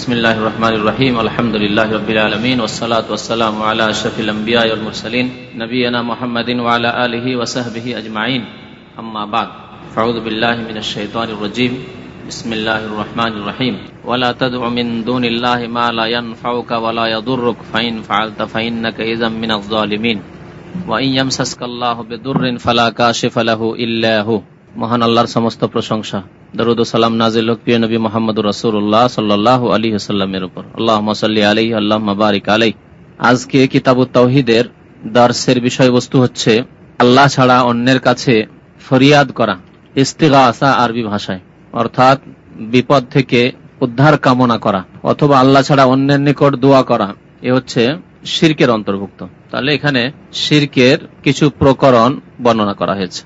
بسم الله الرحمن الرحيم الحمد لله رب العالمين والصلاة والسلام على أشرف الأنبياء والمرسلين نبينا محمد وعلى آله وصحبه أجمعين أما بعد فأعوذ بالله من الشيطان الرجيم بسم الله الرحمن الرحيم ولا تدع من دون الله ما لا ينفعك ولا يضرك فإن فعلت فإنك إذا من الظالمين وإن يمسسك الله بضر فلا كاشف له إلا هو মহান আল্লাহর সমস্ত প্রশংসা নাজিল হোক নবী মোহাম্মদ সাল্লাল্লাহু আলাইহি ওয়াসাল্লামের উপর। আল্লাহুম্মা সাল্লি বারিক আলাইহি। আজকে দার্সের বিষয়বস্তু হচ্ছে, আল্লাহ ছাড়া অন্যের কাছে ফরিয়াদ করা, ইস্তিগাসা আরবি ভাষায়, অর্থাৎ বিপদ থেকে উদ্ধার কামনা করা, অথবা আল্লাহ ছাড়া অন্যের নিকট দোয়া করা, এ হচ্ছে শিরকের অন্তর্ভুক্ত। তাহলে এখানে শিরকের কিছু প্রকরণ বর্ণনা করা হয়েছে।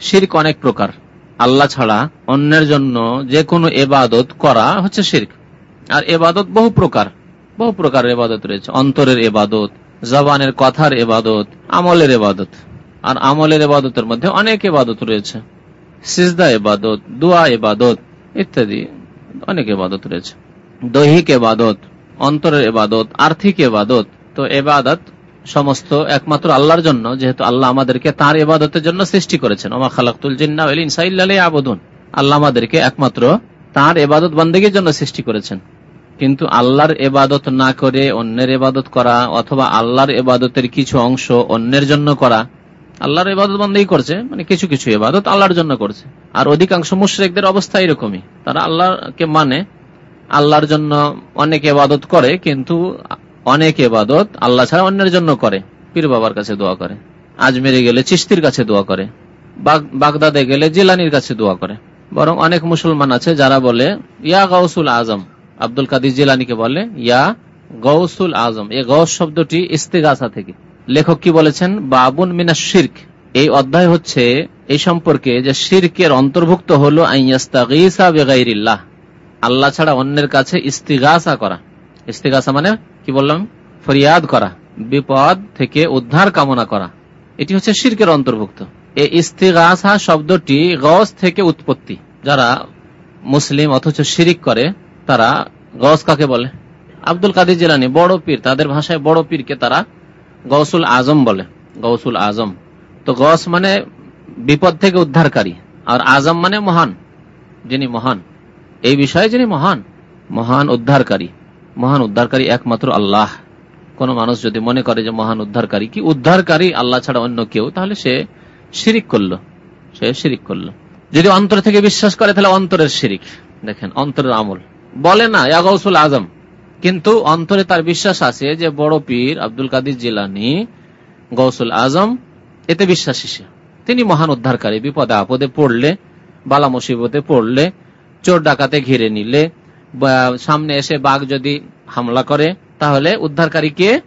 শির্ক অনেক প্রকার। আল্লাহ ছাড়া অন্যের জন্য যে কোনো এবাদত করা হচ্ছে শির্ক। আর এবাদত বহু প্রকার বহু প্রকার এবাদত রয়েছে। অন্তরের এবাদত, জবানের কথার এবাদত, আমলের এবাদত। আর আমলের এবাদতের মধ্যে অনেক এবাদত রয়েছে। সিজদা এবাদত, দোয়া এবাদত ইত্যাদি অনেক এবাদত রয়েছে। দৈহিক এবাদত, অন্তরের এবাদত, আর্থিক এবাদত। তো এবাদত সমস্ত একমাত্র আল্লাহর জন্য, যেহেতু আল্লাহ আমাদেরকে তার এবাদতের জন্য সৃষ্টি করেছেন। ওমা খালাকুল জিন্না আবুদুন আল্লাহ আমাদেরকে একমাত্র তার এবাদত বন্দেগীর জন্য সৃষ্টি করেছেন। কিন্তু আল্লাহর এবাদত না করে অন্যের এবাদত করা অথবা আল্লাহর এবাদতের কিছু অংশ অন্যের জন্য করা, আল্লাহর এবাদত বন্দেই করছে মানে কিছু কিছু এবাদত আল্লাহর জন্য করছে। আর অধিকাংশ মুশ্রেকদের অবস্থা এরকমই। তারা আল্লাহকে মানে আল্লাহর জন্য অনেক এবাদত করে, কিন্তু অনেক এবাদত আল্লাহ ছাড়া অন্যের জন্য করে। পীর বাবার কাছে দোয়া করে। আজমেরে গেলে চিস্তির কাছে দোয়া করে। বাগদাদে গেলে জিলানির কাছে দোয়া করে। বরং অনেক মুসলমান আছে যারা বলে, ইয়া গৌসুল আজম। আব্দুল কাদির জিলানিকে বলে, ইয়া গৌসুল আজম। এই গৌস শব্দটি ইস্তেগাছা থেকে। লেখক কি বলেছেন? বাবুন মিনা শির্ক। এই অধ্যায় হচ্ছে এই সম্পর্কে যে শির্কের অন্তর্ভুক্ত হলো আল্লাহ ছাড়া অন্যের কাছে ইস্তিগাসা করা। ইস্তিগাসা মানে কি বললাম? ফরিয়াদ করা, বিপদ থেকে উদ্ধার কামনা করা। এটি হচ্ছে শির্কের অন্তর্ভুক্ত। এই ইস্তিগাসা শব্দটি গস থেকে উৎপত্তি। যারা মুসলিম অথচ শিরিক করে, তারা গস কাকে বলে? আব্দুল কাদির জিলানি, বড় পীর, তাদের ভাষায় বড় পীরকে তারা গৌসুল আজম বলে গৌসুল আজম। তো গস মানে বিপদ থেকে উদ্ধারকারী, আর আজম মানে মহান। যিনি মহান। এই বিষয়ে যিনি মহান মহান উদ্ধারকারী। মহান উদ্ধারকারী একমাত্র আল্লাহ। কোন মানুষ যদি মনে করে যে মহান উদ্ধারকারী, কি উদ্ধারকারী আল্লাহ ছাড়া অন্য কেউ? তাহলে সে শিরিক করল। সে শিরিক করল। যদি অন্তর থেকে বিশ্বাস করে, তাহলে অন্তরের শিরিক। দেখেন, অন্তরের আমল। বলে না ইয়াগৌসুল আজম। কিন্তু অন্তরে তার বিশ্বাস আছে যে বড় পীর আব্দুল কাদির জিলানি গৌসুল আজম, এতে বিশ্বাসী সে। তিনি মহান উদ্ধারকারী। বিপদে আপদে পড়লে, বালা মুসিবতে পড়লে, চোর ডাকাতে ঘিরে নিলে সামনে এসে বাঘ যদি হামলা করে, তাহলে উদ্ধারকারী কে?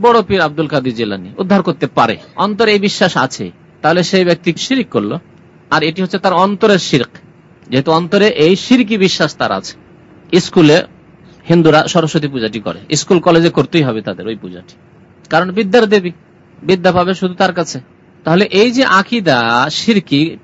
বড় পীর আব্দুল কাদির জেলানি। উদ্ধার করতে পারে। অন্তর এই বিশ্বাস আছে। তাহলে সেই ব্যক্তি শিরিক করল। আর এটি হচ্ছে তার অন্তরের শির্ক। যেহেতু অন্তরে এই শিরকি বিশ্বাস তার আছে। স্কুলে হিন্দুরা সরস্বতী পূজাটি করে। স্কুল, কলেজে করতেই হবে তাদের ওই পূজাটি। কারণ বিদ্যার দেবী। বিদ্যা পাবে শুধু তার কাছে। তাহলে এই যে আকিদা, শিরকি,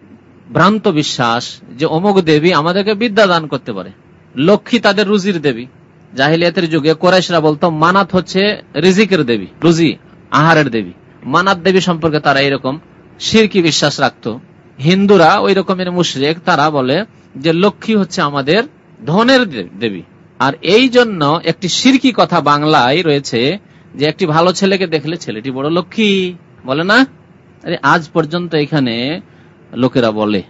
ভ্রান্ত বিশ্বাস, যে অমুক দেবী আমাদেরকে বিদ্যা দান করতে পারে। লক্ষ্মী তাদের রুজির দেবী। জাহিলিয়াতের যুগে কোরাইশরা বলতো, মানাত হচ্ছে রিজিকের দেবী, রুজি, আহারের দেবী। মানাত দেবী সম্পর্কে তারা এরকম সিরকি বিশ্বাস রাখত। হিন্দুরা ওই রকমের মুশরেক, তারা বলে যে, লক্ষ্মী হচ্ছে আমাদের ধনের দেবী। আর এই জন্য একটি সিরকি কথা বাংলায় রয়েছে যে, একটি ভালো ছেলেকে দেখলে ছেলেটি বড় লক্ষ্মী। বলে না? আরে, আজ পর্যন্ত এখানে লোকেরা বলে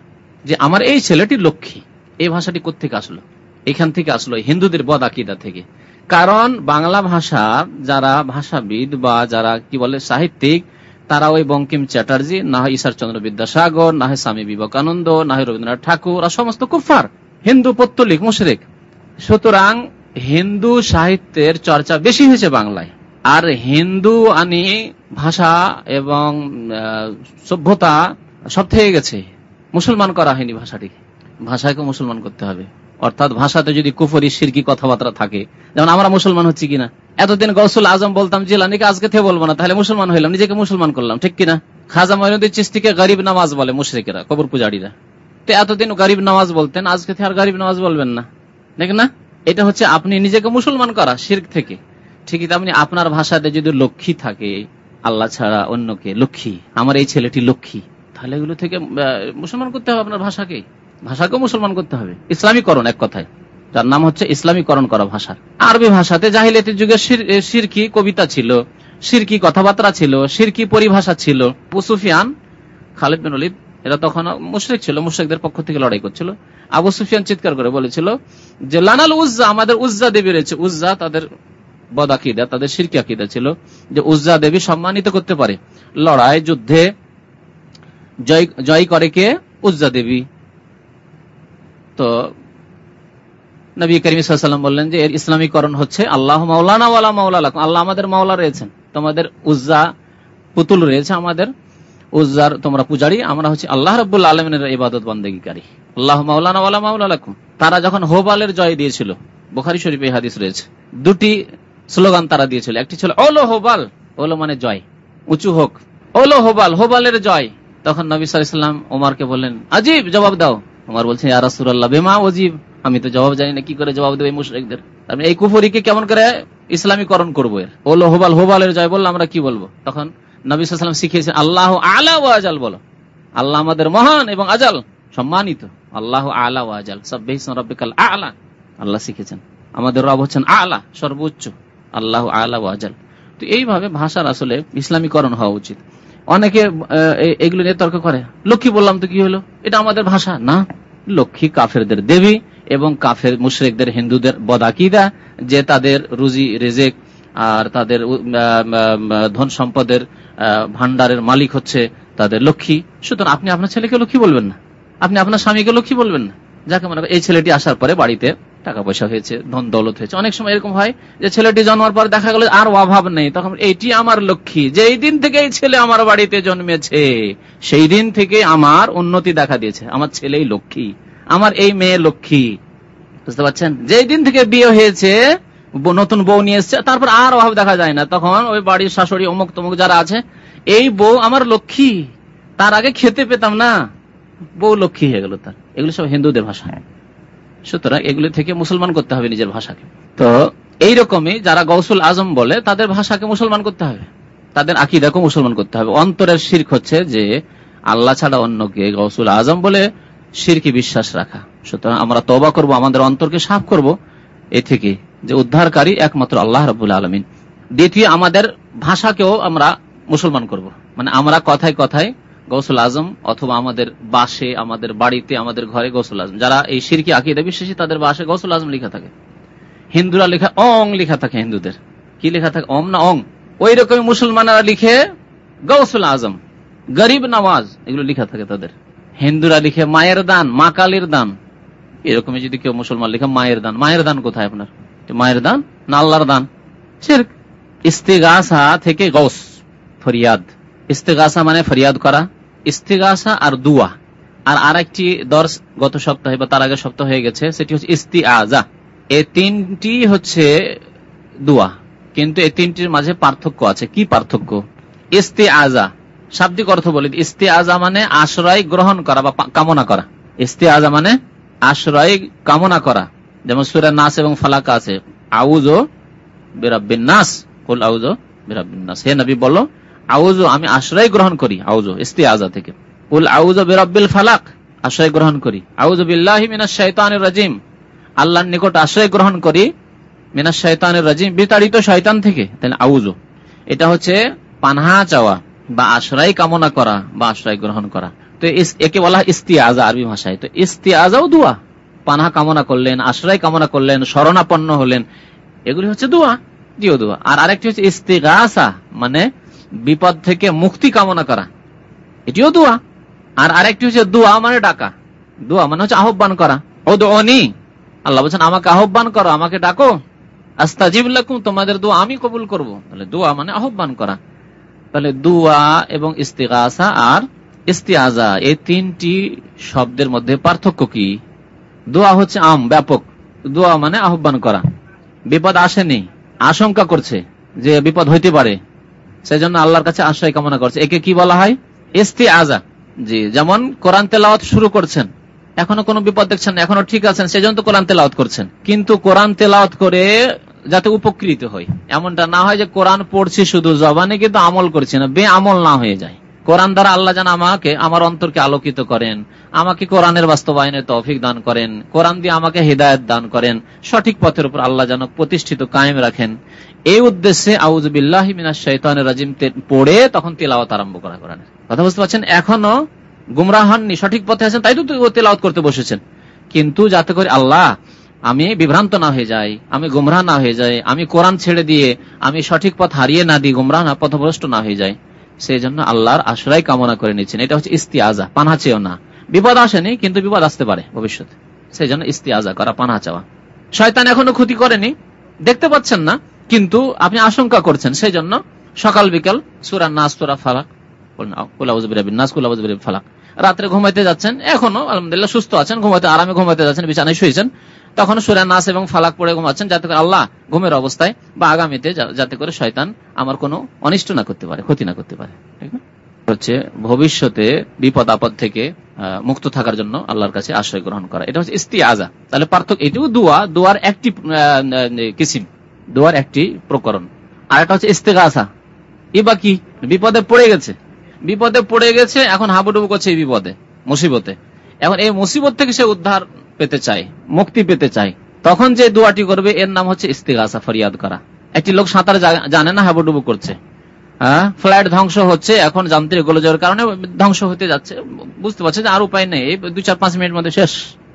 যে, আমার এই ছেলেটি লক্ষ্মী। এই ভাষাটি কোথেকে আসলো? এখান থেকে আসলো হিন্দুদের বদ আকিদা থেকে। কারণ বাংলা ভাষা, যারা ভাষাবিদ বা যারা কি বলে সাহিত্যিক তারা ওই বঙ্কিম চ্যাটার্জি, না হয় ঈশ্বরচন্দ্র বিদ্যাসাগর, না হয় স্বামী বিবেকানন্দ, না হয় রবীন্দ্রনাথ ঠাকুর, আর সমস্ত কুফার হিন্দু পত্তলিক, মুশরেক। সুতরাং হিন্দু সাহিত্যের চর্চা বেশি হয়েছে বাংলায়। আর হিন্দু আনি ভাষা এবং সভ্যতা সব থেকে গেছে। মুসলমান করা হয়নি ভাষাটিকে ভাষাকে মুসলমান করতে হবে। অর্থাৎ ভাষাতে যদি কুফরি, সিরকি কথাবার্তা থাকে। যেমন আমরা মুসলমান হচ্ছি কিনা? এতদিন গৌসুল আজম বলতাম জিলানিকে আজকে থেকে বলব না? তাহলে মুসলমান হইলাম, নিজেকে মুসলমান করলাম। ঠিক কিনা? খাজা মহিনুদ্দিন চিস্তিকে গরিব নামাজ বলে মুশরিকেরা, কবর পূজারীরা। তো এতদিন গরিব নামাজ বলতেন, আজকে থেকে আর গরিব নামাজ বলবেন না। দেখ না? এটা হচ্ছে আপনি নিজেকে মুসলমান করা, শির্ক থেকে। ঠিকই তেমনি আপনার ভাষাতে যদি লক্ষ্মী থাকে, আল্লাহ ছাড়া অন্যকে লক্ষ্মী। আমার এই ছেলেটি লক্ষ্মী। তাহলে এগুলো থেকে মুসলমান করতে হবে আপনার ভাষাকে ভাষাকেও মুসলমান করতে হবে। ইসলামীকরণ এক কথায়। যার নাম হচ্ছে ইসলামীকরণ করা ভাষার। আরবি ভাষাতে জাহিলিয়াতের যুগে সিরকি কবিতা ছিল, সিরকি কথাবার্তা ছিল, সিরকি পরিভাষা ছিল। সুফিয়ান খালিদ বিন অলিদ এরা তখন মুশ্রিক ছিল, মুশ্রিকদের পক্ষ থেকে লড়াই করছিল। আবু সুফিয়ান চিৎকার করে বলেছিল যে, লানাল উজ্জা, আমাদের উজ্জা দেবী রয়েছে। উজ্জা তাদের বদাকিদা তাদের সিরকি আকিদা ছিল যে, উজ্জা দেবী সম্মানিত করতে পারে। লড়াই, যুদ্ধে জয় জয় করে কে? উজ্জা দেবী। তো নবী করিম বললেন যে, এর ইসলামীকরণ হচ্ছে আল্লাহ মাওলানা ওয়ালা মাওলা আল্লাহ আমাদের মাওলা রয়েছেন, তোমাদের উজ্জা পুতুল রয়েছে আমাদের, উজ্জার তোমরা পূজারি, আমরা হচ্ছে আল্লাহ রব্বুল আলমিনের ইবাদত বন্দেগীকারী। আল্লাহ মাওলানা ওয়ালা মাওলা লাকুম। তারা যখন হোবালের জয় দিয়েছিল, বোখারি শরীফে হাদিস রয়েছে, দুটি স্লোগান তারা দিয়েছিল। একটি ছিল, ওলো হোবাল ওলো মানে জয়, উঁচু হোক। ওলো হোবাল হোবালের জয়। তখন নবী সাল্লাম ওমারকে বললেন, আজিব, জবাব দাও। ওমার বলছেন ইয়ারাসুল্লাহ বেমা অজিব আমি তো জবাব জানি না, কি করে জবাব দেবো এই মুশরিকদের? আমি এই কুফরিকে কেমন করে ইসলামীকরণ করব এর? ওলো হোবাল, হোবালের জয় বলল, আমরা কি বলব? তখন নবী সাল্লাম শিখিয়েছেন, আল্লাহ আলা ও আজাল বলো। আল্লাহ আমাদের মহান এবং আজাল, সম্মানিত। আল্লাহ আলা ও আজাল সব্বিকাল আলা। আল্লাহ শিখেছেন। আমাদের রব হচ্ছেন আলা, সর্বোচ্চ। আল্লাহ আলা ও আজাল। তো এইভাবে ভাষার আসলে ইসলামীকরণ হওয়া উচিত। অনেকে এগুলো নিয়ে তর্ক করে। লক্ষ্মী বললাম তো কি হলো? এটা আমাদের ভাষা, না? লক্ষ্মী কাফেরদের দেবী এবং কাফের মুশ্রেকদের হিন্দুদের বদাকিদা, যে তাদের রুজি, রেজেক আর তাদের ধন সম্পদের ভান্ডারের মালিক হচ্ছে তাদের লক্ষ্মী। সুতরাং আপনি আপনার ছেলেকে লক্ষ্মী বলবেন না। আপনি আপনার স্বামীকে লক্ষ্মী বলবেন না। যাকে মনে এই ছেলেটি আসার পরে বাড়িতে টাকা পয়সা হয়েছে ধন দৌলত হয়েছে। অনেক সময় এরকম হয় যে ছেলেটি জন্মার পর দেখা গেল আর অভাব নেই, তখন এইটি আমার লক্ষ্মী, যেই দিন থেকে এই ছেলে আমার বাড়িতে জন্মেছে, সেই দিন থেকে আমার উন্নতি দেখা দিয়েছে। আমার ছেলেই লক্ষ্মী, আমার এই মেয়ে লক্ষ্মী। বুঝতে পারছেন? যেই দিন থেকে বিয়ে হয়েছে নতুন বউ নিয়ে এসছে, তারপর আর অভাব দেখা যায় না। তখন ওই বাড়ির শাশুড়ি অমুক তমুক যারা আছে, এই বউ আমার লক্ষ্মী, তার আগে খেতে পেতাম না, বউ লক্ষ্মী হয়ে গেল তার। এগুলো সব হিন্দুদের ভাষা। সুতরাং এগুলি থেকে মুসলমান করতে হবে নিজের ভাষাকে। তো এইরকমই যারা গৌসুল আজম বলে, তাদের ভাষাকে মুসলমান করতে হবে। তাদের আকিদাকে মুসলমান করতে হবে। অন্তরের শির্ক হচ্ছে যে, আল্লাহ ছাড়া অন্যকে গৌসুল আজম বলে শিরকি বিশ্বাস রাখা। সুতরাং আমরা তবা করব, আমাদের অন্তরকে সাফ করব। এ থেকে যে উদ্ধারকারী একমাত্র আল্লাহ রবুল্লা আলমিন। দ্বিতীয়, আমাদের ভাষাকেও আমরা মুসলমান করব। মানে আমরা কথায় কথায় গৌসুল আজম অথবা আমাদের বাসে, আমাদের বাড়িতে, আমাদের ঘরে গৌসুল আজম। যারা এই সিরকি আকিদা বিশ্বাসী, তাদের বাসে গৌসুল আজম লেখা থাকে। হিন্দুরা লেখা অং লেখা থাকে হিন্দুদের। কি লেখা থাকে? অম না অং? ওই রকমই মুসলমানরা লিখে গৌসুল আজম। গরিব নামাজ, এগুলো লেখা থাকে তাদের। হিন্দুরা লিখে মায়ের দান, মা কালীর দান। এরকমই যদি কেউ মুসলমান লিখে মায়ের দান। মায়ের দান কোথায় আপনার? মায়ের দান না আল্লাহর দান? ইস্তেগাসা থেকে গৌস ফরিয়াদ। ইস্তেগাসা মানে ফরিয়াদ করা। ইস্তেগাসা আর দুয়া। আর আর একটি দর্শ গত সপ্তাহে বা তার আগে সপ্তাহ হয়ে গেছে, সেটি হচ্ছে ইস্তি আজা এই তিনটি হচ্ছে দুয়া। কিন্তু এই তিনটির মাঝে পার্থক্য আছে। কি পার্থক্য? ইস্তি আজা শাব্দিক অর্থ বলি ইস্তি আজা মানে আশ্রয় গ্রহণ করা বা কামনা করা। ইস্তি আজা মানে আশ্রয় কামনা করা। যেমন সুরা নাস এবং ফালাকা আছে আউজো বেরাবিন নাস কুল আউজো বেরাবিন নাস হে নবী, বলো আউজো আমি আশ্রয় গ্রহণ করি আউজো ইস্তি আজা থেকে। কুল আউজো বেরাবিল ফালাক, আশ্রয় গ্রহণ করি। আউজো বিল্লাহি মিনাশ শাইতানির রাজিম। আল্লাহর নিকট আশ্রয় গ্রহণ করি, মিনাশ শাইতানির রাজিম, বিতাড়িত শয়তান থেকে, তাহলে আউজো এটা হচ্ছে পানহা চাওয়া, বা আশ্রয় কামনা করা, বা আশ্রয় গ্রহণ করা। তো একে বলা ইস্তিয়াজা আরবি ভাষায়। তো ইস্তিয়াজাও দোয়া। পানহা কামনা করলেন, আশ্রয় কামনা করলেন, শরণাপন্ন হলেন, এগুলি হচ্ছে দোয়া, দিও দোয়া। আর আরেকটি হচ্ছে ইস্তেগাসা মানে বিপদ থেকে মুক্তি কামনা করা। এটিও দোয়া। আর আরেকটি হচ্ছে দোয়া মানে ডাকা। দোয়া মানে হচ্ছে আহ্বান করা। ও দোনি আল্লাহ বলছেন, আমাকে আহ্বান করো, আমাকে ডাকো। আস্তাজিব লাকুম, তোমাদের দোয়া আমি কবুল করব। তাহলে দোয়া মানে আহ্বান করা। তাহলে দুয়া এবং ইস্তিগাসা আর ইস্তিয়াজা, এই তিনটি শব্দের মধ্যে পার্থক্য কি? দোয়া হচ্ছে আম, ব্যাপক। দোয়া মানে আহ্বান করা। বিপদ আসেনি, আশঙ্কা করছে যে বিপদ হইতে পারে। সেই জন্য আল্লাহর কাছে আশ্রয় কামনা করছে। একে কি বলা হয়? এস্তি আজা জি। যেমন কোরআন তেলাওয়াত শুরু করছেন এখনও কোনো বিপদ দেখছেন এখনও ঠিক আছেন সেজন্য তো কোরআন তেলাওয়াত করছেন। কিন্তু কোরআন তেলাওয়াত করে যাতে উপকৃত হয় এমনটা না হয় যে কোরআন পড়ছি শুধু জবানে কিন্তু আমল করছি না বে আমল না হয়ে যায়। কোরআন দ্বারা আল্লাহ যেন আমাকে, আমার অন্তরকে আলোকিত করেন, আমাকে কোরআনের বাস্তবায়নের তৌফিক দান করেন, কোরআন দিয়ে আমাকে হৃদায়ত দান করেন, সঠিক পথের উপর আল্লাহ যেন প্রতিষ্ঠিত কায়েম রাখেন। এই উদ্দেশ্যে আউজবিল্লাহ রাজিম পড়ে তখন তেলাওয়াত আরম্ভ করা কোরআনের কথা বুঝতে পারছেন? এখনও গুমরাহ হননি, সঠিক পথে আছেন, তাই তো তেলাওয়াত করতে বসেছেন। কিন্তু যাতে করে আল্লাহ, আমি বিভ্রান্ত না হয়ে যাই, আমি গুমরাহ না হয়ে যাই, আমি কোরআন ছেড়ে দিয়ে, আমি সঠিক পথ হারিয়ে না দিই, গুমরাহ না, পথভ্রষ্ট না হয়ে যায় সেই জন্য আল্লাহর আশ্রয় কামনা করে নিচ্ছেন। এটা হচ্ছে ইস্তিয়াজা পানা চেয়েও না। বিপদ আসেনি, কিন্তু বিপদ আসতে পারে ভবিষ্যতে। সেই জন্য ইস্তিয়াজা করা পানা চাওয়া। শয়তান এখনও ক্ষতি করেনি, দেখতে পাচ্ছেন না, কিন্তু আপনি আশঙ্কা করছেন। সেই জন্য সকাল বিকাল সুরা নাস তোরা ফালাক ফালাক। রাত্রে ঘুমাইতে যাচ্ছেন, এখনও, আলহামদুলিল্লাহ, সুস্থ আছেন, ঘুমাইতে, আরামে ঘুমাইতে যাচ্ছেন, বিছানায় শুয়েছেন তখন সুরা নাস এবং ফালাক পড়ে ঘুমাচ্ছেন, যাতে করে আল্লাহ ঘুমের অবস্থায় বা আগামীতে যাতে করে শয়তান আমার কোনো অনিষ্ট না করতে পারে, ক্ষতি না করতে পারে। হচ্ছে ভবিষ্যতে বিপদ আপদ থেকে মুক্ত থাকার জন্য আল্লাহর কাছে আশ্রয় গ্রহণ করা। এটা হচ্ছে ইস্তি আজা তাহলে পার্থক্য এটিও দোয়া, দোয়ার একটি কিসিম। দোয়ার একটি প্রকরণ। আর একটা হচ্ছে ইস্তেগাছা বা কি? বিপদে পড়ে গেছে। বিপদে পড়ে গেছে, এখন হাবুডুবু করছে এই বিপদে, মুসিবতে। এখন এই মুসিবত থেকে সে উদ্ধার পেতে চায়, মুক্তি পেতে চায়। তখন যে দোয়াটি করবে, এর নাম হচ্ছে ইস্তেগাসা, ফরিয়াদ করা। একটি লোক সাঁতার জানে না হাবুডুবু করছে। হ্যাঁ? ফ্লাইট ধ্বংস হচ্ছে, এখন যান্ত্রিক গোলযোগের কারণে ধ্বংস হতে যাচ্ছে। বুঝতে পারছে যে আর উপায় নেই দুই চার পাঁচ মিনিট মধ্যে শেষ।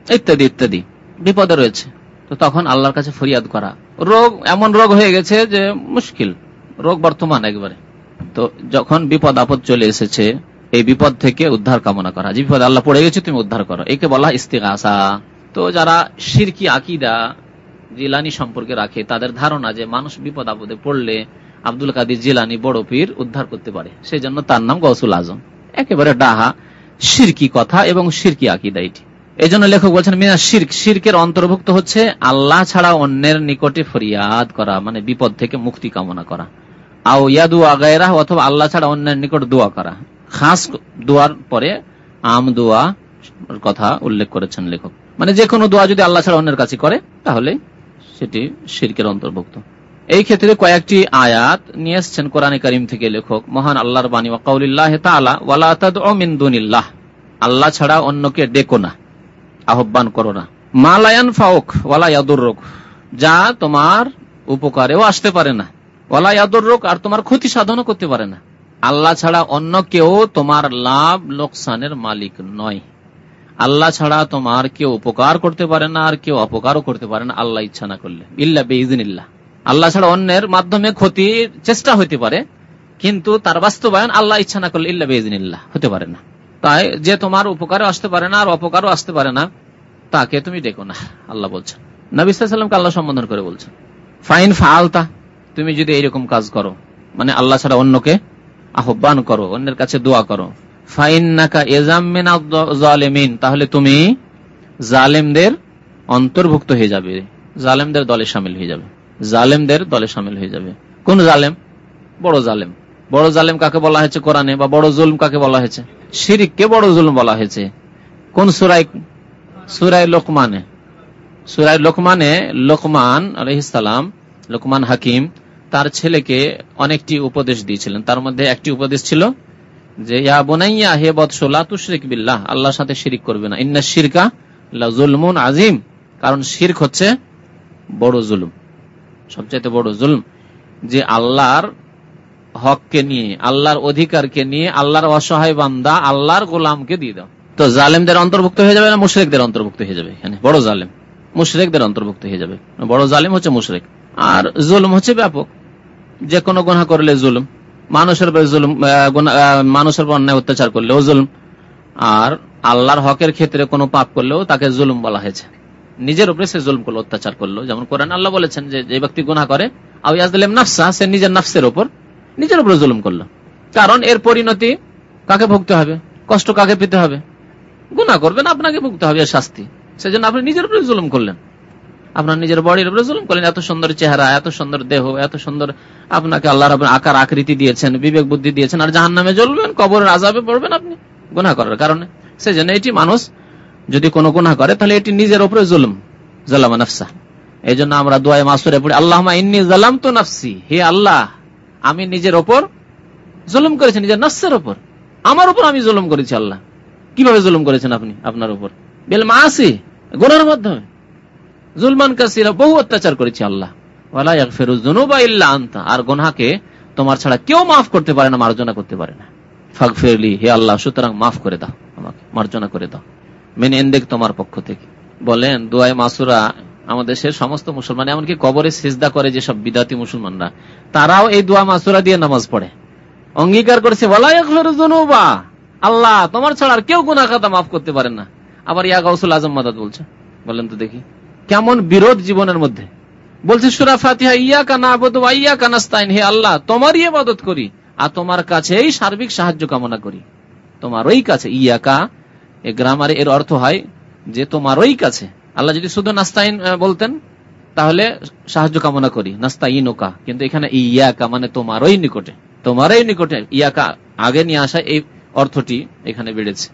ইত্যাদি ইত্যাদি। বিপদে রয়েছে। তো তখন আল্লাহর কাছে ফরিয়াদ করা। রোগ, এমন রোগ হয়ে গেছে যে মুশকিল। রোগ বর্তমান একবারে। তো যখন বিপদ, আপদ চলে এসেছে, এই বিপদ থেকে উদ্ধার কামনা করা। যে বিপদ আল্লাহ পড়ে গেছে, তুমি উদ্ধার করো। একে বলা ইস্তেগাসা। তো যারা সিরকি আকিদা, জিলানি সম্পর্কে রাখে, তাদের ধারণা যে মানুষ বিপদ, আপদে পড়লে আব্দুল কাদির জিলানি বড় পীর উদ্ধার করতে পারে। সেই জন্য তার নাম গৌসুল আজম। একেবারে ডাহা, সিরকি কথা এবং সিরকি আকিদা এটি। এই জন্য লেখক বলছেন মিনা শির্ক শির্কের অন্তর্ভুক্ত হচ্ছে আল্লাহ ছাড়া অন্যের নিকটে ফরিয়াদ করা মানে বিপদ থেকে মুক্তি কামনা করা। আও ইয়াদু আগায়রা অথবা আল্লাহ ছাড়া অন্যের নিকট দোয়া করা। খাস দোয়ার পরে আম দোয়া কথা উল্লেখ করেছেন লেখক। মানে যে কোনো দোয়া যদি আল্লাহ ছাড়া অন্যের কাছে করে, তাহলে সেটি শিরকের অন্তর্ভুক্ত। এই ক্ষেত্রে কয়েকটি আয়াত নিয়ে এসছেন কোরআনে করিম থেকে লেখক। মহান আল্লাহর বাণী ওয়াকাউলিল্লাহ তাআলা, ওয়ালা তাদউ দুনিল্লাহ। আল্লাহ ছাড়া অন্যকে ডেকো না, আহ্বান করো না। মালায়ান ফাউক ওয়ালা ইয়াদুররুক। যা তোমার উপকারেও আসতে পারে না। ওয়ালা ইয়াদুররুক, আর তোমার ক্ষতি সাধনও করতে পারে না। আল্লাহ ছাড়া অন্য কেউ তোমার লাভ লোকসানের মালিক নয়। আল্লাহ ছাড়া তোমার কেউ উপকার করতে পারে না, আর কেউ অপকারও করতে পারে না, আল্লাহ ইচ্ছা না করলে। ইল্লা আল্লাহ ছাড়া অন্যের মাধ্যমে ক্ষতির চেষ্টা হইতে পারে, কিন্তু তার বাস্তবায়ন আল্লাহ ইচ্ছা না করলে ইল্লা বেইজিন ইল্লাহ হতে পারে না। তাই যে তোমার উপকারও আসতে পারে না, আর অপকারও আসতে পারে না, তাকে তুমি দেখো না, আল্লাহ বলছেন। নবিসামকে আল্লাহ সম্বোধন করে বলছেন। ফাইন ফালতা তুমি যদি এইরকম কাজ করো মানে আল্লাহ ছাড়া অন্যকে আহ্বান করো, অন্যের কাছে দোয়া করো ফাইন নাকা এজামিন তাহলে তুমি জালেমদের অন্তর্ভুক্ত হয়ে যাবে, জালেমদের দলে সামিল হয়ে যাবে, জালেমদের দলে সামিল হয়ে যাবে। কোন জালেম? বড় জালেম। বড় জালেম কাকে বলা হয়েছে কোরআনে, বা বড় জুলম কাকে বলা হয়েছে? শিরিককে বড় জুলম বলা হয়েছে। কোন সুরাই সুরাই লোকমানে? সুরাই লোকমানে, লোকমান আলহিসাম লোকমান হাকিম তার ছেলেকে অনেকটি উপদেশ দিয়েছিলেন। তার মধ্যে একটি উপদেশ ছিল যে, ইয়া বোনাইয়া, হে বৎসলা তুশরিক বিল্লাহ, আল্লাহর সাথে শিরিক করবে না। ইন্না শিরকা জুলমুন আজিম কারণ শির্ক হচ্ছে বড় জুলুম, সবচাইতে বড় জুলম। যে আল্লাহর হককে নিয়ে, আল্লাহর অধিকারকে নিয়ে, আল্লাহর অসহায় বান্দা আল্লাহর গোলামকে দিয়ে দাও। তো জালেমদের অন্তর্ভুক্ত হয়ে যাবে না মুশরেকদের অন্তর্ভুক্ত হয়ে যাবে? এখানে বড় জালেম, মুশরেকদের অন্তর্ভুক্ত হয়ে যাবে। বড় জালেম হচ্ছে মুশরেক, আর জুলুম হচ্ছে ব্যাপক। যে কোনো গোনা করলে জুলুম, মানুষের জুলুম মানুষের উপর অন্যায় অত্যাচার করলেও জুলুম, আর আল্লাহর হকের ক্ষেত্রে কোনো পাপ করলেও তাকে জুলুম বলা হয়েছে। নিজের উপরে সে জুলুম করল, অত্যাচার করল। যেমন কোরআন আল্লাহ বলেছেন যে যে ব্যক্তি গুণা করে নাফসা, সে নিজের নাফসের উপর, নিজের উপরে জুলুম করল। কারণ এর পরিণতি কাকে ভুগতে হবে? কষ্ট কাকে পেতে হবে? গুণা করবেন আপনাকে ভুগতে হবে শাস্তি। সেজন্য আপনি নিজের উপরে জুলুম করলেন। আপনার নিজের বডির উপরে জুলুম করলেন, এত সুন্দর চেহারা, এত সুন্দর দেহ, এত সুন্দর আপনাকে আল্লাহ আকার আকৃতি দিয়েছেন, বিবেক বুদ্ধি দিয়েছেন, আর জাহান নামে জ্বলবেন, কবরের আজাবে পড়বেন আপনি গুণা করার কারণে। সেজন্য এটি মানুষ যদি কোনো গুণা করে, তাহলে এটি নিজের উপরে জুলুম, জালামা এই জন্য আমরা দোয়ায় মাসুরে পড়ি আল্লাহ ইন্নি জালাম তো নাফসি হে আল্লাহ, আমি নিজের ওপর জুলুম করেছি, নিজের নফসের ওপর আমার উপর আমি জুলুম করেছি, আল্লাহ। কীভাবে জুলুম করেছেন আপনি? আপনার উপর। বেল মাসি গোনার মাধ্যমে। জুলমান কাসিরা বহু অত্যাচার করেছি আল্লাহ। আর গোনাকে তোমার ছাড়া কেউ মাফ করতে পারে না, মার্জনা করতে পারে না। ফাঁক ফেরলি হে আল্লাহ, সুতরাং মাফ করে দাও আমাকে, মার্জনা করে দাও। মেন এন্দেক তোমার পক্ষ থেকে। বলেন দুয়াই মাসুরা, আমাদের দেশের সমস্ত মুসলমান, এমনকি কবরে সিজদা করে যেসব বিদাতি মুসলমানরা, তারাও এই দোয়া মাসুরা দিয়ে নামাজ পড়ে। অঙ্গীকার করেছে আল্লাহ, তোমার ছাড়া আর কেউ গুনা খাতা মাফ করতে পারেন না। আবার ইয়া গাউসুল আজম মাদাদ বলছে। বলেন তো দেখি। কেমন বিরোধ জীবনের মধ্যে। বলছে, সুরা ফাতিহা ইয়া কানা আবদু ইয়া কানাস্তাইন হে আল্লাহ, তোমারই ইবাদত করি, আর তোমার কাছেই সার্বিক সাহায্য কামনা করি। তোমার ওই কাছে, ইয়াকা এ গ্রামারে এর অর্থ হয় যে তোমার ওই কাছে। আল্লাহ যদি শুধু নাস্তাইন বলতেন, তাহলে সাহায্য কামনা করি নাস্তাইনোকা কিন্তু এখানে ইয়াকা মানে তোমার ওই নিকটে। তোমারই নিকটে, ইয়াকা আগে নিয়ে আসা এই অর্থটি এখানে বেড়েছে।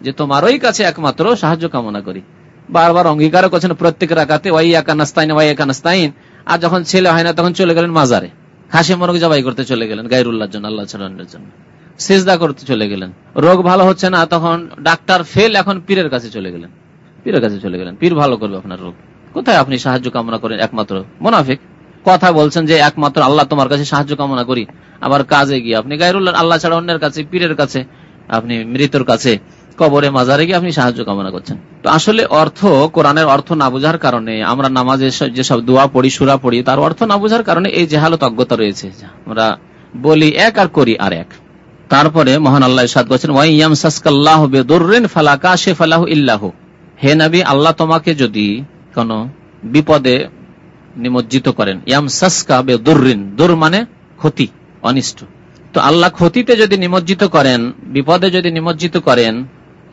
যে তোমার ওই কাছে একমাত্র সাহায্য কামনা করি। বারবার অঙ্গীকারও করছেন, প্রত্যেক রাখাতে ওয়াই একা নাস্তাইন, ওয়াই একা নাস্তাইন। আর যখন ছেলে হয় না, তখন চলে গেলেন মাজারে। খাসি মরগ জবাই করতে চলে গেলেন গাইরুল্লাহর জন্য, আল্লাহ ছাড়ানোর জন্য। সেজদা করতে চলে গেলেন। রোগ ভালো হচ্ছে না, তখন ডাক্তার ফেল, এখন পীরের কাছে চলে গেলেন। পীরের কাছে চলে গেলেন। পীর ভালো করবে আপনার রোগ। কোথায় আপনি সাহায্য কামনা করেন একমাত্র? মোনাফিক। কথা বলছেন যে একমাত্র আল্লাহ তোমার কাছে সাহায্য কামনা করি। আবার কাজে গিয়ে আপনি গাইরুল্লাহ আল্লাহ ছাড়া অন্যের কাছে, পীরের কাছে, আপনি মৃতর কাছে কবরে মাজারে গিয়ে আপনি সাহায্য কামনা করছেন। তো আসলে অর্থ, কোরআনের অর্থ না বোঝার কারণে আমরা নামাজে যেসব দোয়া পড়ি, সুরা পড়ি, তার অর্থ না বোঝার কারণে এই জেহালত অজ্ঞতা রয়েছে আমরা বলি এক আর করি আর এক। তারপরে মহান আল্লাহ সাদ করছেন হে নবী, আল্লাহ তোমাকে যদি কোন বিপদে নিমজ্জিত করেন ইয়াম সাসকা বেদুরিন দুর মানে ক্ষতি, অনিষ্ট। তো আল্লাহ ক্ষতিতে যদি নিমজ্জিত করেন, বিপদে যদি নিমজ্জিত করেন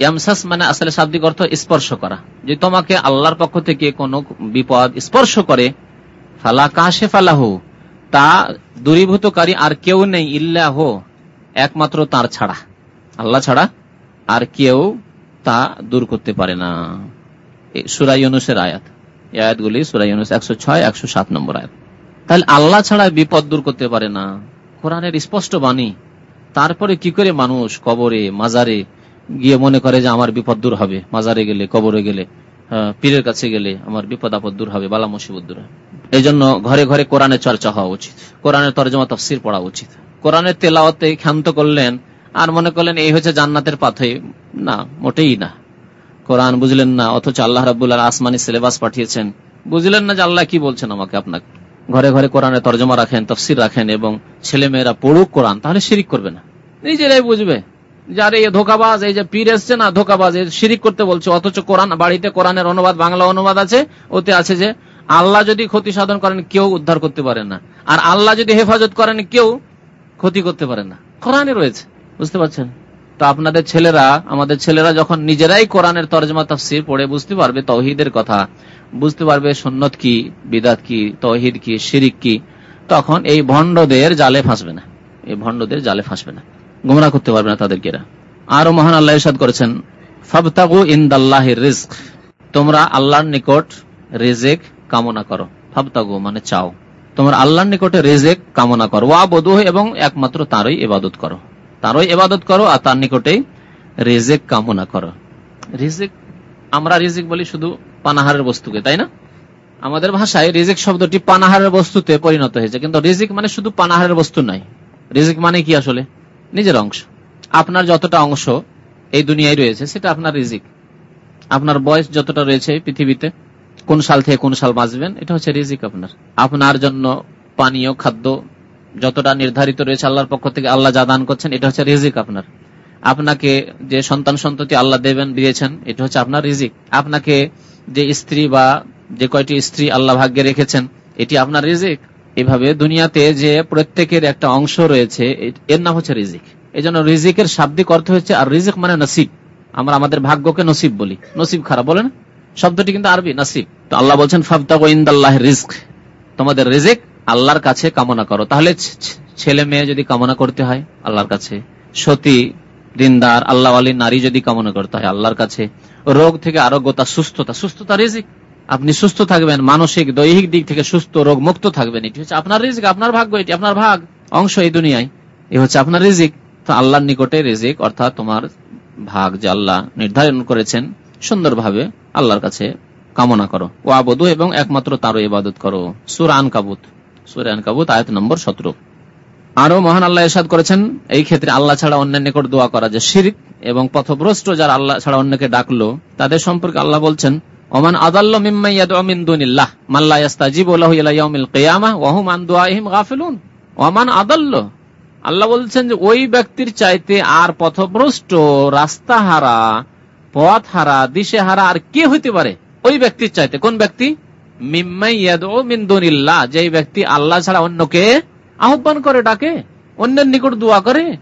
ইয়ামসাস মানে আসলে শাব্দিক অর্থ স্পর্শ করা। যে তোমাকে আল্লাহর পক্ষ থেকে কোন বিপদ স্পর্শ করে, ফালা কাশে ফালাহু তা দূরীভূতকারী আর কেউ নেই ইল্লাহ একমাত্র তার ছাড়া। আল্লাহ ছাড়া আর কেউ তা দূর করতে পারে না। সুরাই অনুসের আয়াত। আয়াতগুলি সুরাই অনুস একশো ছয়, একশো সাত নম্বর আয়াত। তাহলে আল্লাহ ছাড়া বিপদ দূর করতে পারে না। কোরআনের স্পষ্ট বাণী, তারপরে কি করে মানুষ কবরে, মাজারে গিয়ে মনে করে যে আমার বিপদ দূর হবে। মাজারে গেলে, কবরে গেলে পীরের কাছে গেলে আমার বিপদ আপদ দূর হবে, বালা মুসিবত দূর হবে। এই জন্য ঘরে ঘরে কোরআনের চর্চা হওয়া উচিত। কোরআনের তরজমা, তফসির পড়া উচিত। কোরআনের তেলাওয়াতে ক্ষান্ত করলেন আর মনে করলেন এই হচ্ছে জান্নাতের পাথে। না, মোটেই না। কোরআন বুঝলেন না, অথচ আল্লাহ রাবুল্লাহ আসমানি সিলেবাস পাঠিয়েছেন। বুঝলেন না যে আল্লাহ কি বলছেন আমাকে আপনাকে? ঘরে ঘরে কোরআনের তর্জমা রাখেন, তফসির রাখেন এবং ছেলে মেয়েরা পড়ুক কোরআন, তাহলে শিরিক করবে না। নিজেরাই বুঝবে। যার এই ধোকাবাজ, এই যে পীর এসছে না, ধোকাবাজ শিরিক করতে বলছে, অথচ কোরআন, বাড়িতে কোরআনের অনুবাদ, বাংলা অনুবাদ আছে, ওতে আছে যে, আল্লাহ যদি ক্ষতি সাধন করেন, কেউ উদ্ধার করতে পারে না। আর আল্লাহ যদি হেফাজত করেন, কেউ ক্ষতি করতে পারে না। কোরআনে রয়েছে, বুঝতে পারছেন? তো আপনাদের ছেলেরা, আমাদের ছেলেরা যখন নিজেরাই কোরআনের তরজমা, তফসির পড়ে, বুঝতে পারবে তহিদের কথা। বুঝতে পারবে সন্ন্যত কি, বিদাত কি, তহিদ কি, শিরিক কি। তখন এই ভণ্ডদের জালে ফাঁসবে না। এই ভণ্ডদের জালে ফাঁসবে না। গুমরা করতে পারবে না তাদেরকে আরও মহান আল্লাহ ইসাদ করেছেন, ফাবতাগু ইন্দাল্লাহ রিস্ক তোমরা আল্লাহর নিকট রেজেক কামনা করো। ফাবতাগু মানে চাও। তোমরা আল্লাহর নিকটে রেজেক কামনা করো। ওয়া বধু এবং একমাত্র তারই ইবাদত করো। তারই ইবাদত করো আর তার নিকটেই রেজেক কামনা করো। রিজেক, আমরা রিজিক বলি শুধু পানাহারের বস্তুকে, তাই না? আমাদের ভাষায় রিজিক শব্দটি পানাহারের বস্তুতে পরিণত হয়েছে। কিন্তু রিজিক মানে শুধু পানাহারের বস্তু নয় রিজিক মানে কি আসলে? নিজের অংশ। আপনার যতটা অংশ এই দুনিয়ায় রয়েছে, সেটা আপনার রিজিক। আপনার বয়স যতটা রয়েছে পৃথিবীতে, কোন সাল থেকে কোন সাল বাঁচবেন, এটা হচ্ছে রিজিক আপনার। আপনার জন্য পানীয়, খাদ্য যতটা নির্ধারিত রয়েছে আল্লাহর পক্ষ থেকে, আল্লাহ যা দান করছেন, এটা হচ্ছে রিজিক আপনার। আপনাকে যে সন্তান সন্ততি আল্লাহ দেবেন, দিয়েছেন, এটা হচ্ছে আপনার রিজিক। আপনাকে যে স্ত্রী বা যে কয়টি স্ত্রী আল্লাহ ভাগ্যে রেখেছেন, এটি আপনার রিজিক। এভাবে দুনিয়াতে যে প্রত্যেকের একটা অংশ রয়েছে এর নাম হচ্ছে রিজিক। এই জন্য রিজিকের শাব্দিক অর্থ হচ্ছে আর রিজিক মানে নসিব। আমরা আমাদের ভাগ্যকে নসিব বলি। নসিব খারাপ বলে না। শব্দটি কিন্তু আরবি, নসিব। তো আল্লাহ বলছেন ফাবতাহ রিস্ক তোমাদের রিজিক আল্লাহর কাছে কামনা করো। তাহলে ছেলে মেয়ে যদি কামনা করতে হয়, আল্লাহর কাছে। সতী, দিনদার আল্লাহ আলী নারী যদি কামনা করতে হয়, আল্লাহর কাছে। রোগ থেকে আরোগ্যতা, সুস্থতা। সুস্থতা, রিজিক। আপনি সুস্থ থাকবেন, মানসিক, দৈহিক দিক থেকে সুস্থ রোগ মুক্ত থাকবেন। এটি হচ্ছে আপনার রিজিক, আপনার ভাগ্য, এটি আপনার ভাগ। অংশ এই দুনিয়ায়। এ হচ্ছে আপনার রিজিক। তো আল্লাহর নিকটে রিজিক, অর্থাৎ তোমার ভাগ যে আল্লাহ নির্ধারণ করেছেন, সুন্দরভাবে আল্লাহর কাছে কামনা করো। ও আবধু এবং একমাত্র তারও ইবাদত করো। সুর আন কাবুত সুর আন কাবুত আয়ত নম্বর সতেরো। আরও মহান আল্লাহ এরশাদ করেছেন, এই ক্ষেত্রে আল্লাহ ছাড়া অন্যের নিকট দোয়া করা যে শিরিক এবং পথভ্রষ্ট যারা আল্লাহ ছাড়া অন্যকে ডাকলো, তাদের সম্পর্কে আল্লাহ বলছেন ওমান আদাল্ল মিম্মাইয়াদিল্লাহ মাল্লা ইয়াস্তাজিব লাহু ইলা গাফিলুন। ওমান আদাল্ল। আল্লাহ বলছেন যে ওই ব্যক্তির চাইতে আর পথভ্রষ্ট, রাস্তাহারা পথ হারা দিশে হারা আর কে হইতে পারে? ওই ব্যক্তির চাইতে। কোন ব্যক্তি? মিম্মাইয়াদিল্লাহ যে ব্যক্তি আল্লাহ ছাড়া অন্যকে আহ্বান করে, ডাকে, অন্যের নিকট দোয়া করে,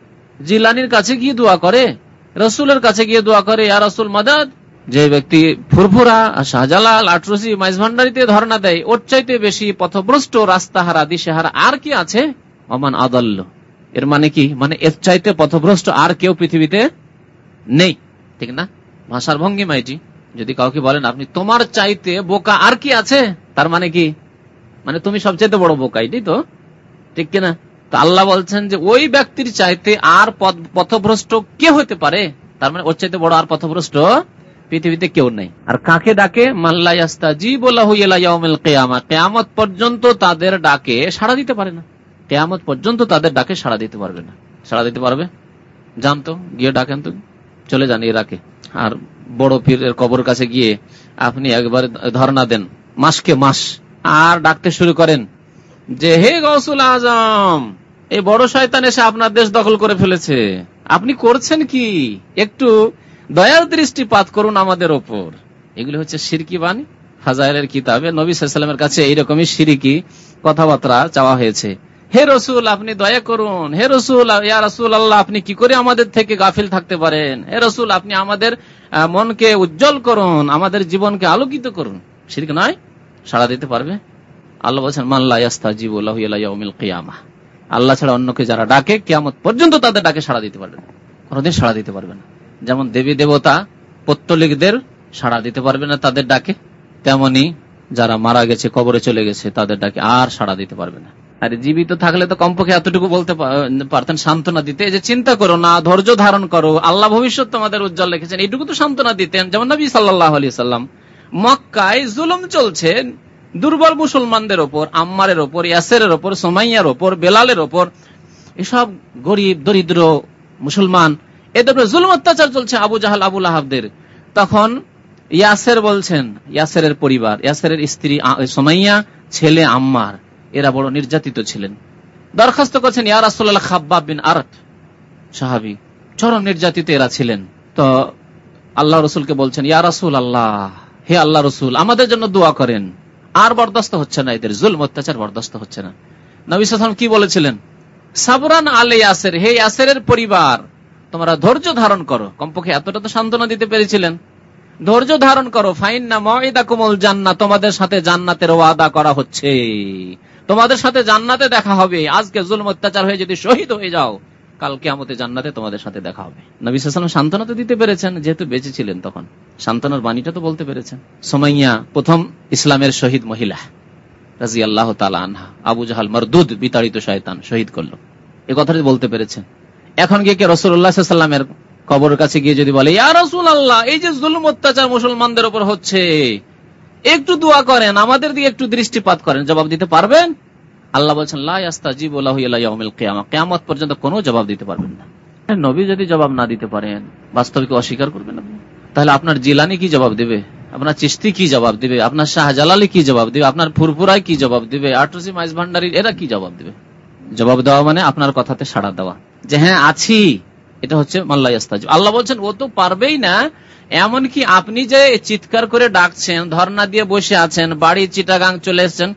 জিলানির কাছে গিয়ে দোয়া করে, রসুলের কাছে গিয়ে দোয়া করে আর রসুল মাদাদ যে ব্যক্তি ফুরফুরা, শাহজালাল, আটরসি মাইজ ভান্ডারিতে ধর্ণা দেয়, ওর চাইতে বেশি পথভ্রষ্ট, রাস্তাহারা, দিশেহারা, আর কি আছে? অমান আদল্য এর মানে কি? মানে এর চাইতে পথভ্রষ্ট আর কেউ পৃথিবীতে নেই। ঠিক না? ভাষার ভঙ্গিমা এটি যদি কাউকে বলেন, আপনি তোমার চাইতে বোকা আর কি আছে? তার মানে কি? মানে তুমি সবচাইতে বড় বোকা এটি তো? ঠিক কিনা তো আল্লাহ বলছেন যে, ওই ব্যক্তির চাইতে আর পথভ্রষ্ট কে হতে পারে? তার মানে ওর চাইতে বড় আর পথভ্রষ্ট পৃথিবীতে কেউ নেই। আর কাকে ডাকে? কেয়ামত পর্যন্ত তাদের ডাকে সাড়া দিতে পারে না। কেয়ামত পর্যন্ত তাদের ডাকে সাড়া দিতে পারবে না। সাড়া দিতে পারবে? জানতো গিয়ে ডাকেন তো। চলে যান ইরাকে। আর বড় পীরের কবর কাছে গিয়ে আপনি একবার ধর্ণা দেন, মাসকে মাস। আর ডাকতে শুরু করেন যে, হে গৌসুল আজম, এই বড় শয়তান এসে আপনার দেশ দখল করে ফেলেছে। আপনি করছেন কি? একটু দয়ার দৃষ্টিপাত করুন আমাদের ওপর। এগুলি হচ্ছে সিরকি বাণী। ফাজাইলের কিতাবে নবী সাল্লামের কাছে এইরকমই সিরিকি কথাবার্তা চাওয়া হয়েছে। হে রসুল, আপনি দয়া করুন। হে রসুল, ইয়া রসুল আল্লাহ আপনি কি করে আমাদের থেকে গাফিল থাকতে পারেন? হে রসুল, আপনি আমাদের মনকে উজ্জ্বল করুন, আমাদের জীবনকে আলোকিত করুন। সিরিক নয়, সাড়া দিতে পারবে। আল্লাহ বলছেন মাল্লাহিল কিয়ামা। আল্লাহ ছাড়া অন্যকে যারা ডাকে, কেয়ামত পর্যন্ত তাদের ডাকে সাড়া দিতে পারবে কোনোদিন সাড়া দিতে পারবে না। যেমন দেবী দেবতা পত্তলিকদের সাড়া দিতে পারবে না তাদের ডাকে, তেমনি যারা মারা গেছে, কবরে চলে গেছে, তাদের ডাকে আর সাড়া দিতে পারবে না। আর জীবিত থাকলে তো কমপক্ষে এতটুকু বলতে পারতেন সান্ত্বনা দিতে। যে চিন্তা করো না, ধৈর্য ধারণ করো, আল্লাহ ভবিষ্যৎ তোমাদের উজ্জ্বল রেখেছেন, এইটুকু তো সান্ত্বনা দিতেন। যেমন নবী সাল্লাহ আলি সাল্লাম মক্কায় জুলুম চলছে দুর্বল মুসলমানদের ওপর, আম্মারের ওপর ইয়াসের ওপর, সোমাইয়ার ওপর, বেলালের ওপর। এসব গরিব, দরিদ্র মুসলমান এদের জুলুম অত্যাচার চলছে আবু জাহাল আবুল আহাবদের তখন ইয়াসের বলছেন ইয়াসের পরিবার ইয়াসের স্ত্রী সোমাইয়া, ছেলে আম্মার, এরা বড় নির্যাতিত ছিলেন। দরখাস্ত করছেন, ইয়া খাব্বাব বিন আরত সাহাবি, চরম নির্যাতিত এরা ছিলেন। তো আল্লাহ রসুলকে বলছেন, ইয়া রাসুল আল্লাহ হে আল্লাহ রসুল, আমাদের জন্য দোয়া করেন। আর বরদাস্ত হচ্ছে না এদের জুল অত্যাচার বরদাস্ত হচ্ছে না। নবী সালাম কি বলেছিলেন? সাবরান আলে ইয়াসের, হে ইয়াসের পরিবার তোমরা ধৈর্য ধারণ করো। কমপক্ষে এতটা তো সান্ত্বনা দিতে পেরেছিলেন। ধৈর্য ধারণ করো। ফাইন না ময়দা কোমল জান্না তোমাদের সাথে জান্নাতের ওয়াদা করা হচ্ছে। তোমাদের সাথে জান্নাতে দেখা হবে। আজকে জুল অত্যাচার হয়ে যদি শহীদ হয়ে যাও কালকে আমাদের জান্নাতে তোমাদের সাথে দেখা হবে। নবী সাল্লাম সান্ত্বনা তো দিতে পেরেছেন, যেহেতু বেঁচে ছিলেন তখন। সান্ত্বনার বাণীটা তো বলতে পেরেছেন। সোমাইয়া, প্রথম ইসলামের শহীদ মহিলা রাজি আল্লাহ আনহা, আবু জাহাল মরদুদ বিতাড়িত শয়তান শহীদ করল। এ কথাটি বলতে পেরেছেন। এখন গিয়ে রসুল্লাহামের কবর কাছে গিয়ে যদি বলে, ইয়া রসুল আল্লাহ এই যে জুলুম অত্যাচার মুসলমানদের উপর হচ্ছে, একটু দোয়া করেন, আমাদের দিয়ে একটু দৃষ্টিপাত করেন। জবাব দিতে পারবেন? আল্লাহ বলছেন কেয়ামত পর্যন্ত কোনো জবাব দিতে পারবেন না। নবী যদি জবাব না দিতে পারেন, বাস্তবিক অস্বীকার করবেন আপনি? তাহলে আপনার জিলানি কি জবাব দেবে? আপনার চিস্তি কি জবাব দিবে? আপনার শাহজালালি কি জবাব দিবে? আপনার ফুরফুরাই কি জবাব দিবে? আটরসি মাইজ ভান্ডারি এরা কি জবাব দিবে? জবাব দেওয়া মানে আপনার কথাতে সাড়া দেওয়া। যে হ্যাঁ আছি, এটা হচ্ছে মাল্লা আল্লাহ বলছেন, ও তো পারবেই না, এমনকি আপনি যে চিৎকার করে ডাকছেন ধর্না দিয়ে বসে আছেন, বাড়ি চিটাগাং চলে এসছেন,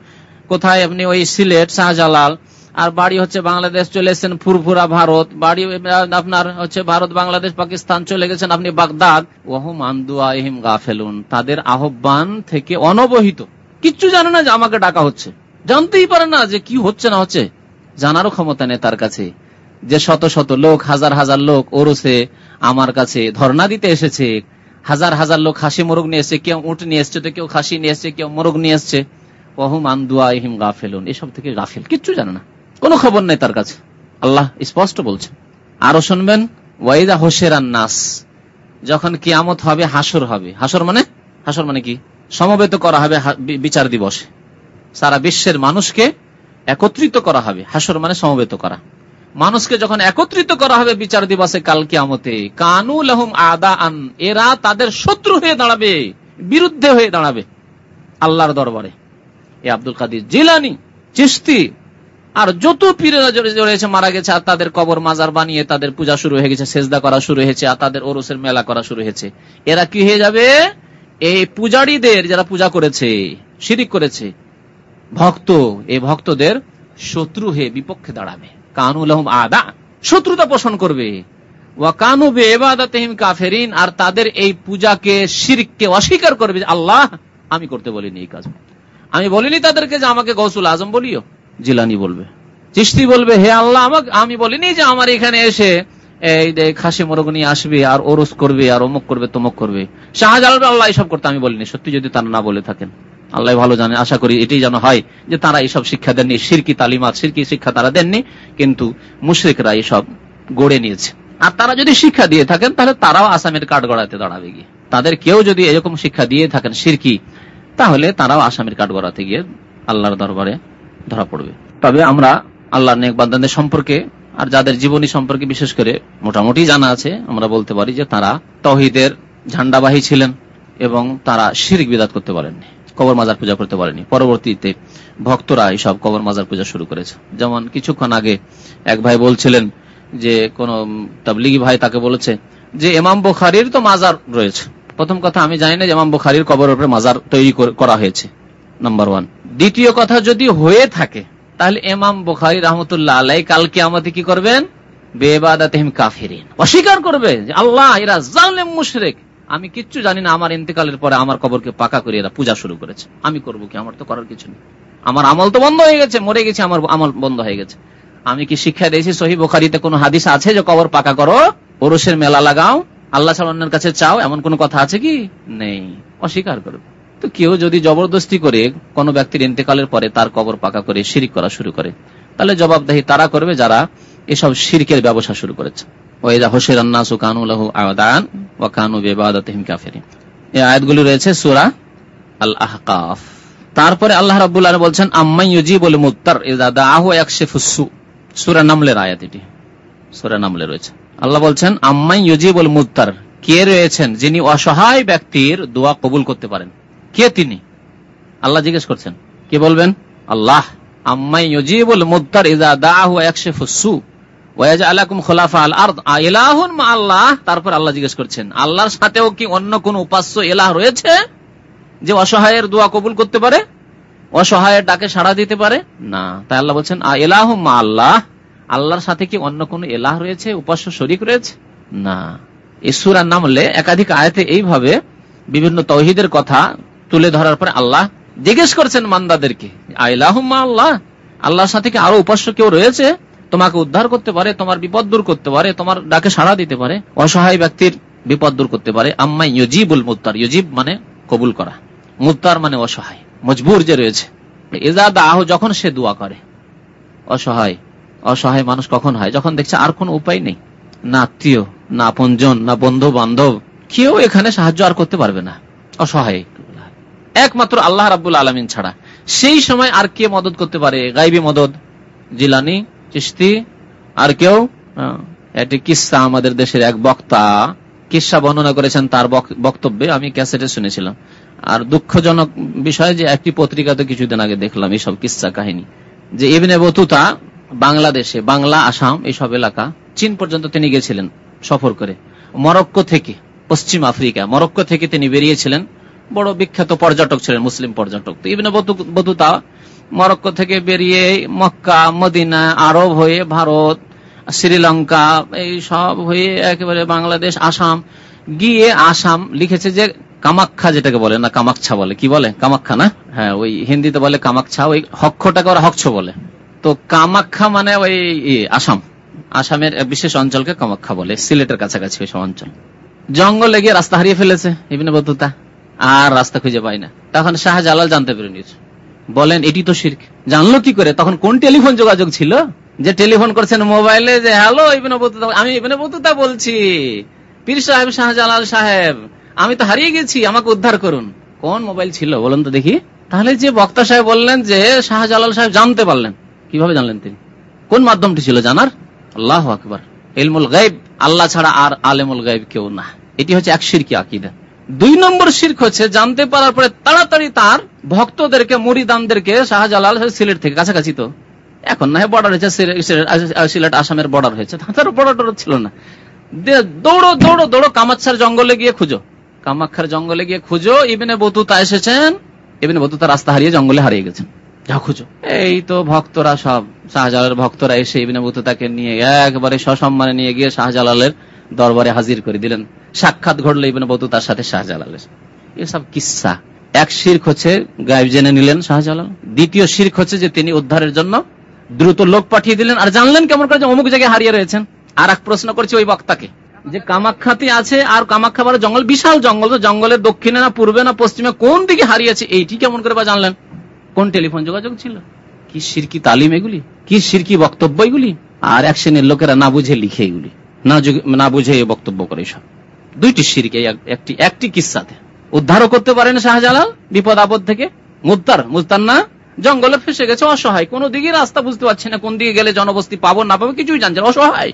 কোথায় আপনি ওই সিলেট, শাহজালাল, আর বাড়ি হচ্ছে বাংলাদেশ চলে এসেছেন, ফুরফুরা ভারত, বাড়ি, আপনার হচ্ছে ভারত, বাংলাদেশ, পাকিস্তান চলে গেছেন আপনি বাগদাদ ওহম আন্দুয়াহিম গাফেলুন। তাদের আহ্বান থেকে অনবহিত। কিচ্ছু জানে না যে আমাকে ডাকা হচ্ছে। জানতেই পারে না যে কি হচ্ছে না হচ্ছে। জানারও ক্ষমতা নেই তার কাছে। যে শত শত লোক, হাজার হাজার লোক ওরসে আমার কাছে ধর্ণা দিতে এসেছে। হাজার হাজার লোক হাসি মোরগ নিয়ে এসছে, কেউ উঠ নিয়ে এসছে, তো কেউ খাসি নিয়ে এসছে, কেউ মোরগ নিয়ে এসছে। ওহুম আন্দুয়াহিম গাফেলুন। এসব থেকে গাফেল কিচ্ছু জানে না। কোনো খবর নেই তার কাছে। আল্লাহ স্পষ্ট বলছেন। আরও শুনবেন, ওয়াইদা হোসের নাস। যখন কিয়ামত হবে, হাসর হবে। হাসর মানে? হাসর মানে কি? সমবেত করা হবে বিচার দিবসে। সারা বিশ্বের মানুষকে একত্রিত করা হবে, হাসর মানে সমবেত করা। মানুষকে যখন একত্রিত করা হবে বিচার দিবসে কাল কিয়ামতে, কানু লহুম আদা আন এরা তাদের শত্রু হয়ে দাঁড়াবে, বিরুদ্ধে হয়ে দাঁড়াবে আল্লাহর দরবারে। এ আব্দুল কাদির জিলানি চিস্তি আর যত পীরেরা জড়িয়েছে মারা গেছে, আর তাদের কবর মাজার বানিয়ে তাদের পূজা শুরু হয়ে গেছে, সেজদা করা শুরু হয়েছে, আর তাদের ওরসের মেলা করা শুরু হয়েছে। এরা কি হয়ে যাবে? এই পূজারীদের যারা পূজা করেছে, শিরিক করেছে ভক্ত এই ভক্তদের শত্রু হয়ে বিপক্ষে দাঁড়াবে। কানুল আদা, শত্রুতা পোষণ করবে। কানু বেবাদাতহিম কাফেরিন, আর তাদের এই পূজাকে, শিরককে অস্বীকার করবে আল্লাহ, আমি করতে বলিনি এই কাজ। আমি বলিনি তাদেরকে যে আমাকে গৌসুল আজম বলিও, জিলানি বলবে। চিস্তি বলবে, হে আল্লাহ, আমাকে, আমি বলিনি যে আমার এখানে এসে, এই খাসি মোরগ আসবে, আর ওরস করবে, আর অমুক করবে, তমুক করবে। শাহজালাল আল্লাহ এইসব করতে আমি বলিনি। সত্যি যদি তারা না বলে থাকেন। আল্লাহ ভালো জানে, আশা করি এটাই যেন হয় যে তারা এইসব শিক্ষা দেননি, সিরকি তালিমাত, সিরকি শিক্ষা তারা দেননি, কিন্তু মুশ্রিকরা এসব গড়ে নিয়েছে। আর তারা যদি শিক্ষা দিয়ে থাকেন, তাহলে তারাও আসামের কাঠ গড়াতে দাঁড়াবে গিয়ে। তাদের কেউ যদি এরকম শিক্ষা দিয়ে থাকেন, সিরকি, তাহলে তারাও আসামের কাঠ গড়াতে গিয়ে আল্লাহর দরবারে ধরা পড়বে। তবে আমরা আল্লাহ নেক সম্পর্কে আর যাদের জীবনী সম্পর্কে বিশেষ করে মোটামুটি জানা আছে, আমরা বলতে পারি যে তারা তহিদের ঝান্ডাবাহী ছিলেন এবং তারা শিরিক বিদাত করতে পারেননি। কবর মাজার পূজা করতে পারেনি। পরবর্তীতে ভক্তরা এইসব কবর মাজার পূজা শুরু করেছে। যেমন কিছুক্ষণ আগে এক ভাই বলছিলেন যে, কোন তাবলিগি ভাই তাকে বলেছে যে এমাম বুখারির তো মাজার রয়েছে। প্রথম কথা, আমি জানি না যে এমাম বুখারির কবর উপরে মাজার তৈরি করা হয়েছে। Number one. দ্বিতীয় কথা, যদি হয়ে থাকে, তাহলে এমাম বুখারি রহমতুল্লাহ আলাই কালকে আমাদের কি করবেন? বেবাদাতহিম কাফিরিন। অস্বীকার করবে আল্লাহ, এরা জালেম মুশরেক। আমি কিচ্ছু জানি না, আমার ইন্তেকালের পরে আমার কবরকে পাকা করে এরা পূজা শুরু করেছে। আমি করব কি? আমার তো করার কিছু নেই। আমার আমল তো বন্ধ হয়ে গেছে, মরে গেছে, আমার আমল বন্ধ হয়ে গেছে। আমি কি শিক্ষা দিয়েছি? সহি বোখারিতে কোন হাদিস আছে যে কবর পাকা করো? ওরসের মেলা লাগাও, আল্লাহ সালান্নের কাছে চাও, এমন কোন কথা আছে কি? নেই। অস্বীকার করবে তো কেউ যদি জবরদস্তি করে কোন ব্যক্তির ইন্তেকালের পরে তার কবর পাকা করে শিরিক করা শুরু করে, তাহলে জবাবদাহি তারা করবে যারা এসব শিরকের ব্যবসা শুরু করেছে। রয়েছে সুরা আল আহকাফ তারপরে আল্লাহ রাবুল্লাহ বলছেন আম্মাই মুত্তার নামলের আয়াত এটি। নামলে রয়েছে। আল্লাহ বলছেন আম্মাই ইউজিবুল মুত্তার, কে রয়েছেন যিনি অসহায় ব্যক্তির দোয়া কবুল করতে পারেন? কে তিনি? আল্লাহ জিজ্ঞেস করছেন। কে বলবেন? আল্লাহ আম্মাই মুত্তার দাআহু ইয়াকশিফুসসু তারপর আল্লাহ জিজ্ঞেস করছেন, আল্লাহর সাথেও কি অন্য কোন উপাস্য এলাহ রয়েছে যে অসহায়ের দোয়া কবুল করতে পারে? অসহায়ের ডাকে সাড়া দিতে পারে? না। তাই আল্লাহ বলছেন এলাহ মা আল্লাহ আল্লাহর সাথে কি অন্য কোন এলাহ রয়েছে, উপাস্য শরিক রয়েছে? না। ঈশ্বরার নাম হলে একাধিক আয়াতে এইভাবে বিভিন্ন তৌহিদের কথা তুলে ধরার পরে আল্লাহ জিজ্ঞেস করছেন মান্দাদেরকে আল্লাহ আল্লাহর সাথে কি আরও উপাস্য কেউ রয়েছে? তোমাকে উদ্ধার করতে পারে, তোমার বিপদ দূর করতে পারে, তোমার ডাকে সাড়া দিতে পারে, অসহায় ব্যক্তির বিপদ দূর করতে পারে। আম্মাই ইউজিবুল মুত্তার, ইউজিব মানে কবুল করা। মুত্তার মানে অসহায়, মজবুর যে রয়েছে। এজাদ আহ যখন সে দোয়া করে। অসহায় অসহায় মানুষ কখন হয়? যখন দেখছে আর কোন উপায় নেই। না আত্মীয়, না আপনজন, না বন্ধু বান্ধব কেউ এখানে সাহায্য আর করতে পারবে না। অসহায়। একমাত্র আল্লাহ রাবুল আলমিন ছাড়া। সেই সময় আর কে মদত করতে পারে? গাইবি মদত, জিলানি চিস্তি আর কেউ? এটি কিসা আমাদের দেশের এক বক্তা। কিসা বর্ণনা করেছেন তার বক্তব্যে, আমি ক্যাসেটে শুনেছিলাম। আর দুঃখজনক বিষয় যে একটি পত্রিকাতে কিছুদিন আগে দেখলাম এইসব কিসা কাহিনী। যে ইবনে বতুতা বাংলাদেশে, বাংলা, আসাম, এইসব এলাকা, চীন পর্যন্ত তিনি গেছিলেন সফর করে। মরক্কো থেকে, পশ্চিম আফ্রিকা। মরক্কো থেকে তিনি বেরিয়েছিলেন। বড় বিখ্যাত পর্যটক ছিলেন, মুসলিম পর্যটক। তো ইবনে বতুতা মরক্কো থেকে বেরিয়ে মক্কা, মদিনা, আরব হয়ে ভারত, শ্রীলঙ্কা, এই সব হয়ে একেবারে বাংলাদেশ, আসাম, গিয়ে আসাম লিখেছে যে কামাক্ষা যেটাকে বলে, না কামাক্ষা বলে, কি বলে? কামাক্ষা না? হ্যাঁ ওই হিন্দিতে বলে কামাক্ষা ওই হক্ষটাকে ওরা হক্ষ বলে। তো কামাক্ষা মানে ওই আসাম। আসামের বিশেষ অঞ্চলকে কামাখ্যা বলে, সিলেটের কাছাকাছি ওই সব অঞ্চল। জঙ্গলে গিয়ে রাস্তা হারিয়ে ফেলেছে, ইবিনে বতুতা। আর রাস্তা খুঁজে পাই না। তখন শাহজালাল জানতে পেরে নিয়েছে। বলেন, এটি তো শির্ক। জানলো কি করে? তখন কোন টেলিফোন যোগাযোগ ছিল? যে টেলিফোন করছেন মোবাইলে যে, হ্যালো, ইবিনে বতুতা, আমি ইবিনে বতুতা বলছি। পীর সাহেব শাহজালাল সাহেব, আমি তো হারিয়ে গেছি, আমাকে উদ্ধার করুন। কোন মোবাইল ছিল, বলুন তো দেখি। তাহলে যে বক্তা সাহেব বললেন যে, শাহজালাল সাহেব জানতে পারলেন। কীভাবে জানলেন তিনি? কোন মাধ্যমটি ছিল জানার? আল্লাহ আকবর। এলমুল গাইব আল্লাহ ছাড়া আর আলেমুল গাইব কেউ না। এটি হচ্ছে এক শিরকি আকিদা। দুই নম্বর শির্ক হচ্ছে, জানতে পারার পরে তাড়াতাড়ি তার ভক্তদেরকে মুড়িদানদেরকে শাহজালাল সিলেট থেকে কাছাকাছি তো। এখন না বর্ডার হয়েছে সিলেট আসামের বর্ডার হয়েছে। তার বর্ডার ছিল না। দৌড়ো দৌড়ো দৌড়ো কামাচ্ছার জঙ্গলে গিয়ে খুঁজো। কামাক্ষার জঙ্গলে গিয়ে খুঁজো, ইবিনে বতুতা এসেছেন। ইবিনে বতুতা রাস্তা হারিয়ে জঙ্গলে হারিয়ে গেছেন। যা খুঁজো। এই তো ভক্তরা সব, শাহজালালের ভক্তরা এসে ইবিনে বতুতাকে নিয়ে একবারে সসম্মানে নিয়ে গিয়ে শাহজালালের দরবারে হাজির করে দিলেন। সাক্ষাৎ ঘটলো ইবিনে বতুতার সাথে শাহজালালের এসব কিসা? এক শির্ক হচ্ছে, গায়েব জেনে নিলেন শাহজালাল। দ্বিতীয় শির্ক হচ্ছে যে তিনি উদ্ধারের জন্য দ্রুত লোক পাঠিয়ে দিলেন আর জানলেন কেমন করে অমুক জায়গায় হারিয়ে রয়েছেন। আর এক প্রশ্ন করছে ওই বক্তাকে যে কামাখ্যাতে আছে আর কামাখ্যা বলে জঙ্গল, বিশাল জঙ্গল, তো জঙ্গলের দক্ষিণে না পূর্বে না পশ্চিমে কোন দিকে হারিয়েছে, এইটি কেমন করে বা জানলেন? কোন টেলিফোন যোগাযোগ ছিল? কি সিরকি তালিম এগুলি? কি সিরকি বক্তব্য এগুলি? আর এক শ্রেণির লোকেরা না বুঝে লিখে এগুলি। না বুঝে বক্তব্য করে সব দুইটি সিরকি একটি একটি কিসাতে। উদ্ধারও করতে পারেন শাহজালাল, বিপদ আপদ থেকে। মুদ্দার মুদ্দার না জঙ্গলে ফেসে গেছে, অসহায়। কোন দিকে রাস্তা বুঝতে পারছে না, কোন দিকে গেলে জনবস্তি পাবো, না পাবো, কিছুই জানছে অসহায়।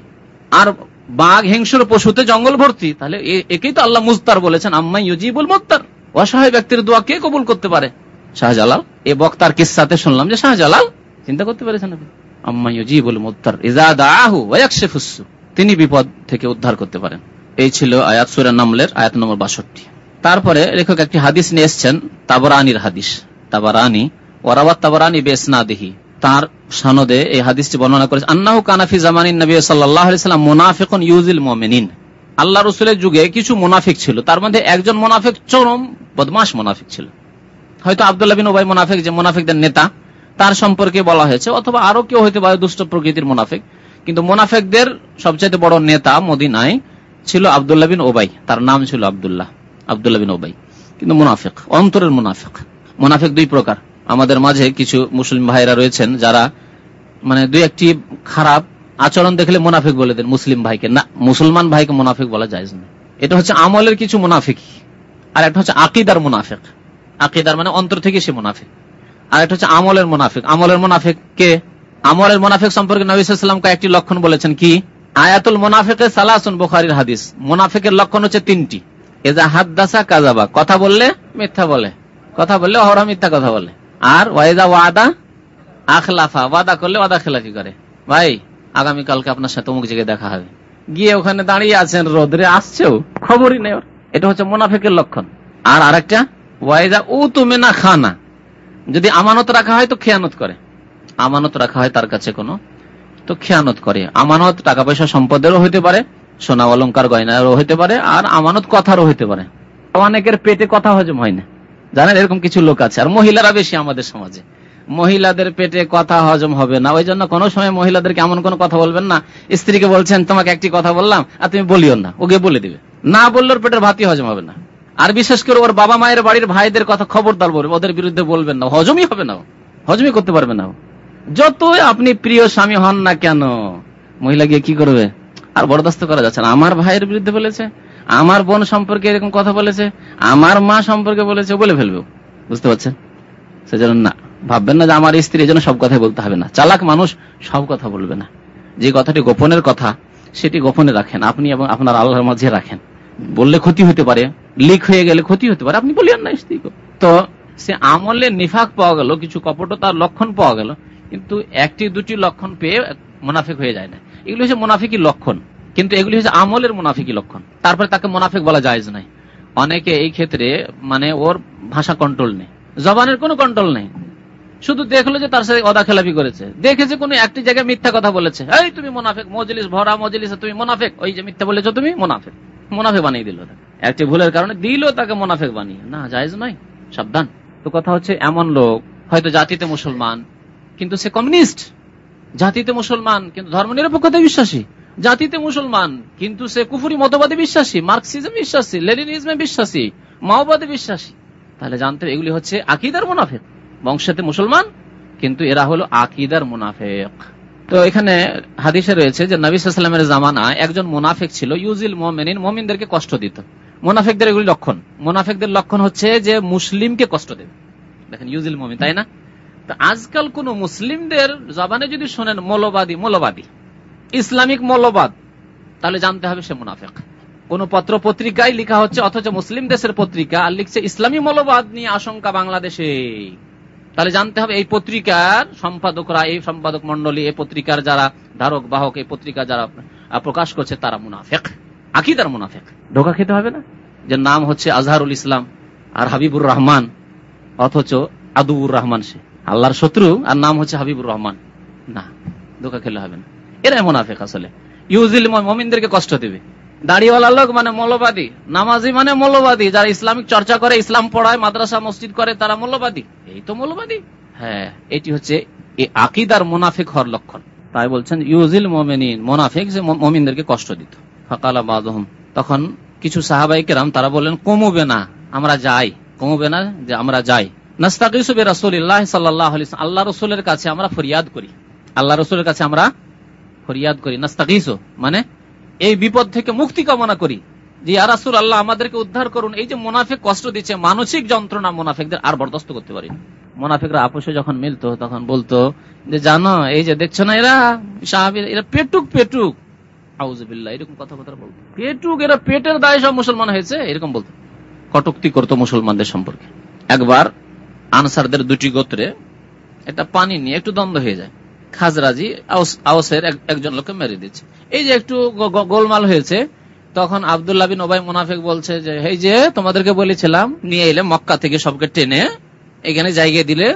আর বাঘ, হিংস্র পশুতে জঙ্গল ভর্তি, তাহলে একেই তো আল্লাহ মুস্তার বলেছেন, আম্মাই ইউজিবুল মুত্তার অসহায় ব্যক্তির দোয়া কে কবুল করতে পারে? শাহজালাল। এ বক্তার কিসাতে শুনলাম যে শাহজালাল চিন্তা করতে পেরেছেন আম্মাই ইউজিবুল মুত্তার ইজা দাহু ওয়াকশিফুসু তিনি বিপদ থেকে উদ্ধার করতে পারেন। এই ছিল আয়াত সূরা নামলের আয়াত নম্বর 62 তারপরে লেখক একটি হাদিস নিয়ে এসেছেন, তাবরানির হাদিস। তাবরানি, ওরাওয়াত তাবরানি বেসনাদিহি। তার সনদে এই হাদিসটি বর্ণনা করেছে, আন্নাহু কানাফি জামানিন নবী সাল্লাল্লাহু আলাইহি সাল্লাম মুনাফিকুন ইউজিল মুমিনিন। আল্লাহ রাসূলের যুগে কিছু মুনাফিক ছিল, তার মধ্যে একজন মুনাফিক চরম বদমাশ মুনাফিক ছিল। হয়তো আব্দুল্লাহ বিন উবাই মুনাফিক, যে মুনাফিকদের নেতা, তার সম্পর্কে বলা হয়েছে, অথবা আরও কেউ হইতে পারে দুষ্ট প্রকৃতির মুনাফিক। কিন্তু মুনাফিকদের সবচেয়ে বড় নেতা মদিনায় ছিল আবদুল্লাহ বিন ওবাই। তার নাম ছিল আবদুল্লাহ আবদুল্লাহ বিন ওবাই। কিন্তু মুনাফিক, অন্তরের মুনাফিক। মুনাফিক দুই প্রকার। আমাদের মাঝে কিছু মুসলিম ভাইরা রয়েছেন যারা মানে দুই একটি খারাপ আচরণ দেখলে মুনাফিক বলে দেন মুসলিম ভাইকে। না, মুসলমান ভাইকে মুনাফিক বলা যায় না এটা হচ্ছে আমলের কিছু মুনাফিক। আর একটা হচ্ছে আকিদার মুনাফিক। আকিদার মানে অন্তর থেকে সে মুনাফিক। আর একটা হচ্ছে আমলের মুনাফিক। আমলের মুনাফিক কে আমলের মুনাফিক সম্পর্কে নবীলাম কয়েকটি লক্ষণ বলেছেন কি? আয়াতুল মুনাফিকের সালাসুন বুখারির হাদিস। মুনাফিকের লক্ষণ হচ্ছে তিনটি। এজা হাদ্দাসা কাজাবা কথা বললে মিথ্যা বলে। কথা বললে অহরা মিথ্যা কথা বলে। আর ওয়াইদা ওয়াদা আখলাফা, ওয়াদা করলে ওয়াদা খেলাফি করে। ভাই আগামীকালকে আপনার সাথে অমুক জায়গায় দেখা হবে। গিয়ে ওখানে দাঁড়িয়ে আছেন, রোদরে আসছেও, খবরই নেই এটা হচ্ছে মোনাফেকের লক্ষণ। আর আরেকটা ওয়াইদা ও তুমি না খানা। যদি আমানত রাখা হয় তো খেয়ানত করে। আমানত রাখা হয় তার কাছে কোনো তো খেয়ানত করে। আমানত টাকা পয়সা সম্পদেরও হইতে পারে, সোনা অলঙ্কার গয়নারও হইতে পারে, আর আমানত কথারও হইতে পারে। অনেকের পেটে কথা হজম হয় না। জানেন, এরকম কিছু লোক আছে, আর মহিলারা বেশি আমাদের সমাজে। মহিলাদের পেটে কথা হজম হবে না। ওই জন্য কোনো সময় মহিলাদেরকে এমন কোন কথা বলবেন না। স্ত্রীকে বলছেন, তোমাকে একটি কথা বললাম, আর তুমি বলিও না। ওকে বলে দিবে। না বললে পেটের ভাতই হজম হবে না। আর বিশেষ করে ওর বাবা মায়ের বাড়ির ভাইদের কথা খবরদার বলবে, ওদের বিরুদ্ধে বলবেন না। হজমই হবে না হজমই করতে পারবে না যতই আপনি প্রিয় স্বামী হন না কেন, মহিলা গিয়ে কি করবে? আর বরদাস্ত করা যাচ্ছে না। আমার ভাইয়ের বিরুদ্ধে বলেছে, আমার বোন সম্পর্কে এরকম কথা বলেছে, আমার মা সম্পর্কে বলেছে, বলে ফেলবে। বুঝতে পারছেন? সেজন্য না, ভাববেন না যে আমার স্ত্রী এই সব কথাই বলতে হবে না। চালাক মানুষ সব কথা বলবে না। যে কথাটি গোপনের কথা, সেটি গোপনে রাখেন। আপনি এবং আপনার আল্লাহর মাঝে রাখেন। বললে ক্ষতি হতে পারে, লিক হয়ে গেলে ক্ষতি হতে পারে। আপনি বলিয়েন না স্ত্রী তো সে আমলে নিফাক পাওয়া গেল, কিছু কপটতার লক্ষণ পাওয়া গেল কিন্তু একটি দুটি লক্ষণ পেয়ে মুনাফিক হয়ে যায় না। এগুলো হচ্ছে মুনাফিকি লক্ষণ, কিন্তু এগুলি হচ্ছে আমলের মুনাফিকি লক্ষণ। তারপরে তাকে মুনাফিক বলা যায় নাই। অনেকে এই ক্ষেত্রে মানে ওর ভাষা কন্ট্রোল নেই। জবানের কোনো কন্ট্রোল নেই। শুধু দেখল যে তার সাথে অদা খেলাপি করেছে। দেখেছে কোন একটি জায়গায় মিথ্যা কথা বলেছে। এই, তুমি মোনাফেক, মজলিস, ভরা মজলিস তুমি মোনাফেক। ওই যে মিথ্যা বলেছ তুমি মোনাফেক। মোনাফেক বানিয়ে দিল একটি ভুলের কারণে দিল তাকে মোনাফেক বানিয়ে। না, জায়জ নয়, সাবধান। তো কথা হচ্ছে, এমন লোক, হয়তো জাতিতে মুসলমান কিন্তু সে কমিউনিস্ট। জাতিতে মুসলমান, কিন্তু ধর্ম নিরপেক্ষতায় বিশ্বাসী। জাতিতে মুসলমান, কিন্তু সে কুফুরি মতবাদে বিশ্বাসী, মার্কসিজম বিশ্বাসী, লেনিনিজমে বিশ্বাসী, মাওবাদে বিশ্বাসী। তাহলে জানতে এগুলি হচ্ছে আকিদার মুনাফেক। বংশাতে মুসলমান, কিন্তু এরা হলো আকিদার মুনাফেক। তো এখানে হাদিসে রয়েছে যে নবী জামানা একজন মুনাফেক ছিল, ইউজিল মোমেনিন, মোমিনদেরকে কষ্ট দিত। মুনাফেকদের এগুলি লক্ষণ। মুনাফেকদের লক্ষণ হচ্ছে যে মুসলিমকে কষ্ট দেবে। দেখেন, ইউজিল মোমিন, তাই না? আজকাল কোন মুসলিমদের জবানে যদি শোনেন মৌলবাদী মৌলবাদী ইসলামিক মৌলবাদ তাহলে জানতে হবে সে মুনাফেক। কোন পত্র পত্রিকায় লেখা হচ্ছে অথচ মুসলিম দেশের পত্রিকা আর লিখছে ইসলামী মৌলবাদ নিয়ে আশঙ্কা বাংলাদেশে। তাহলে জানতে হবে এই পত্রিকার সম্পাদকরা এই সম্পাদক মন্ডলী এই পত্রিকার যারা ধারক বাহক এই পত্রিকা যারা প্রকাশ করছে তারা মুনাফেক। আকিদার মুনাফেক। ঢোকা খেতে হবে না? যে নাম হচ্ছে আজহারুল ইসলাম আর হাবিবুর রহমান অথচ আদুবুর রহমান সে। আল্লাহর শত্রু আর নাম হচ্ছে হাবিবুর রহমান। না, ধোকা খেলে হবে না। এরাই মোনাফেক আসলে। ইউজিল মমিনদেরকে কষ্ট দেবে। দাড়িওয়ালা লোক মানে মৌলবাদী, নামাজি মানে মৌলবাদী, যারা ইসলামিক চর্চা করে, ইসলাম পড়ায়, মাদ্রাসা, মসজিদ করে, তারা মৌলবাদী। এই তো মৌলবাদী। হ্যাঁ এটি হচ্ছে আকিদার মোনাফেক হওয়ার লক্ষণ। তাই বলছেন, ইউজিল মোমেনিন, মোনাফেক যে মমিনদেরকে কষ্ট দিত। ফাকালা বাদহম। তখন কিছু সাহাবাই কেরাম, তারা বললেন, কমবে না, আমরা যাই। কমবে না যে আমরা যাই। আল্লাহ রসুলের কাছে আমরা ফরিয়াদ করি। আল্লাহ রসুলের কাছে আমরা ফরিয়াদ করি। নাস্তাকিসু মানে এই বিপদ থেকে মুক্তি কামনা করি। যে আরাসুল আল্লাহ, আমাদেরকে উদ্ধার করুন। এই যে মোনাফেক কষ্ট দিচ্ছে, মানসিক যন্ত্রণা মোনাফেকদের আর বরদস্ত করতে পারি মোনাফেকরা আপোষে যখন মিলতো, তখন বলতো যে, জানো, এই যে দেখছ না এরা? সাহাবি এরা পেটুক পেটুক। আউজবিল্লা এরকম কথাবার্তা বলতো। পেটুক, এরা পেটের দায় সব মুসলমান হয়েছে? এরকম বলতো। কটুক্তি করতো মুসলমানদের সম্পর্কে। একবার আনসারদের দুটি গোত্রে একটা পানি নিয়ে একটু দ্বন্দ্ব হয়ে যায়। খাজরাজি আওসের একজন লোককে মেরে দিচ্ছে। এই যে একটু গোলমাল হয়েছে, তখন আবদুল্লাহ বিন ওবাই মুনাফেক বলছে যে এই যে, তোমাদেরকে বলেছিলাম, নিয়ে এলে মক্কা থেকে সবকে টেনে এখানে জায়গায় দিলে।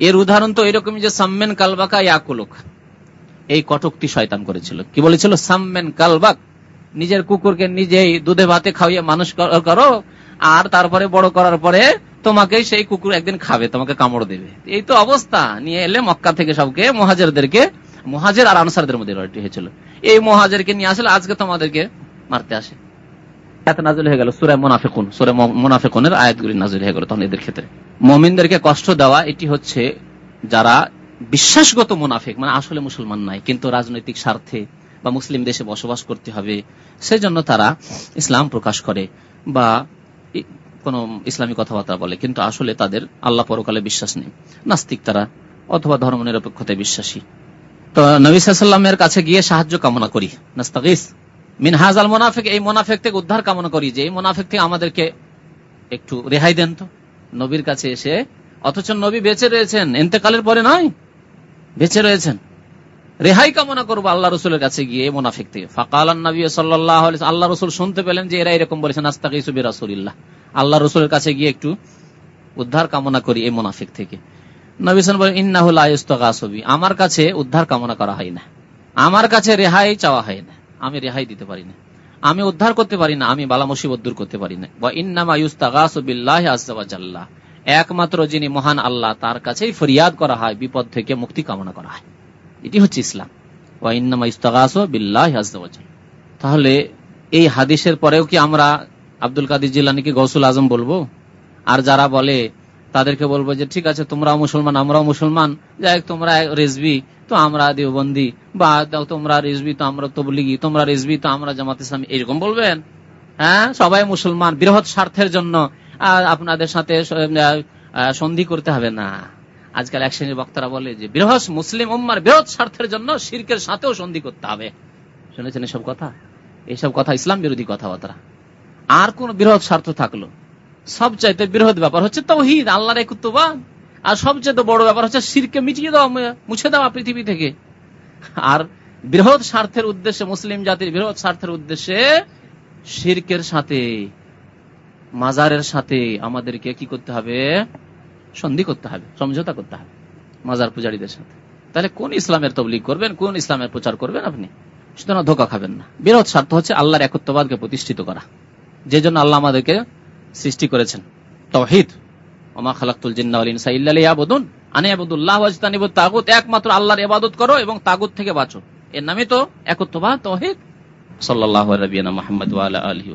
এর উদাহরণ তো এরকম যে, সাম্মেন কালবাকা ইয়াকুলুক। এই কটকটি শয়তান করেছিল। কি বলেছিল? সাম্মেন কালবাক, নিজের কুকুরকে নিজেই দুধে ভাতে খাওয়িয়ে মানুষ করো, আর তারপরে বড় করার পরে তোমাকে সেই কুকুর একদিন খাবে, তোমাকে কামড় দেবে। এই তো অবস্থা। নিয়ে এলে মক্কা থেকে সবকে মহাজেরদেরকে, মহাজের আর আনসারদের মধ্যে লড়াইটি হয়েছিল। এই মহাজেরকে নিয়ে আসলে আজকে তোমাদেরকে মারতে আসে। এটি হচ্ছে যারা বিশ্বাসগত মুনাফেক মানে আসলে মুসলমান নাই কিন্তু রাজনৈতিক স্বার্থে বা মুসলিম দেশে বসবাস করতে হবে, সেজন্য তারা ইসলাম প্রকাশ করে বা কোন ইসলামী কথাবার্তা বলে, কিন্তু আসলে তাদের আল্লাহ পরকালে বিশ্বাস নেই। নাস্তিক তারা, অথবা ধর্ম নিরপেক্ষতায় বিশ্বাসী। তো নবী কাছে গিয়ে সাহায্য কামনা করি। নাস্তাকিস মিনহাজ আল মোনাফেক, এই মোনাফেক থেকে উদ্ধার কামনা করি যে, এই মোনাফেক থেকে আমাদেরকে একটু রেহাই দেন তো। নবীর কাছে এসে, অথচ নবী বেঁচে রয়েছেন, এতেকালের পরে নয়, বেঁচে রয়েছেন। রেহাই কামনা করব আল্লাহ রসুলের কাছে গিয়ে মোনাফিক থেকে। ফাঁকাল নবী সাল্লাহ আল্লাহ রসুল শুনতে পেলেন যে এরা এরকম আস্তাকিসুবি রাসুল্লাহ আল্লাহ রসুলের কাছে গিয়ে একটু উদ্ধার কামনা করি এই মোনাফিক থেকে। নবীন আমার কাছে উদ্ধার কামনা করা হয় না। আমার কাছে রেহাই চাওয়া হয় না। আমি রেহাই দিতে পারি না। আমি উদ্ধার করতে পারি না, আমি বালা দূর করতে পারি না। বা ইন্নামা একমাত্র যিনি মহান আল্লাহ, তার কাছেই ফরিয়াদ করা হয়, বিপদ থেকে মুক্তি কামনা করা হয়। এটি হচ্ছে ইসলাম। ওয়া ইন্নামা ইস্তাগাস বিল্লাহ আজাল তাহলে এই হাদিসের পরেও কি আমরা আব্দুল কাদির জিল্লানিকে গৌসুল আজম বলব? আর যারা বলে, তাদেরকে বলব যে, ঠিক আছে, তোমরাও মুসলমান, আমরাও মুসলমান। যাই তোমরা রেজবি, তো আমরা দেওবন্দি। বা তোমরা রেজবি, তো আমরা তবলিগি, তোমরা রেজবি, তো আমরা জামাত ইসলামী। এরকম বলবেন? হ্যাঁ? সবাই মুসলমান, বৃহৎ স্বার্থের জন্য। আপনাদের সাথে সন্ধি করতে হবে না। আজকাল এক শ্রেণির বক্তারা বলে যে, বৃহৎ মুসলিম উম্মার বৃহৎ স্বার্থের জন্য শির্কের সাথেও সন্ধি করতে হবে। শুনেছেন এসব কথা? এইসব কথা ইসলাম বিরোধী কথাবার্তা। আর কোন বৃহৎ স্বার্থ থাকল। সবচাইতে বৃহৎ ব্যাপার হচ্ছে তৌহিদ, আল্লাহর একত্ববাদ আর সবচেয়ে বড় ব্যাপার হচ্ছে সিরকে মিটিয়ে দেওয়া মুছে দেওয়া পৃথিবী থেকে। আর বৃহৎ স্বার্থের উদ্দেশ্যে, মুসলিম জাতির বৃহৎ স্বার্থের উদ্দেশ্যে শিরকের সাথে, মাজারের সাথে আমাদেরকে কি করতে হবে? সন্ধি করতে হবে, সমঝোতা করতে হবে মাজার পূজারীদের সাথে। তাহলে কোন ইসলামের তবলিগ করবেন, কোন ইসলামের প্রচার করবেন আপনি? সুতরাং ধোকা খাবেন না। বৃহৎ স্বার্থ হচ্ছে আল্লাহর একত্ববাদকে প্রতিষ্ঠিত করা। যে জন্য আল্লাহ আমাদেরকে সৃষ্টি করেছেন। তহিদ ওমা খালাকুল জিন্নাবদুন তাগুত, একমাত্র আল্লাহর ইবাদত করো এবং তাগুত থেকে বাঁচো। এর নামে তো একত্রবাদ তহিদ সাল্লাহ রবিনা মোহাম্মদ আলহি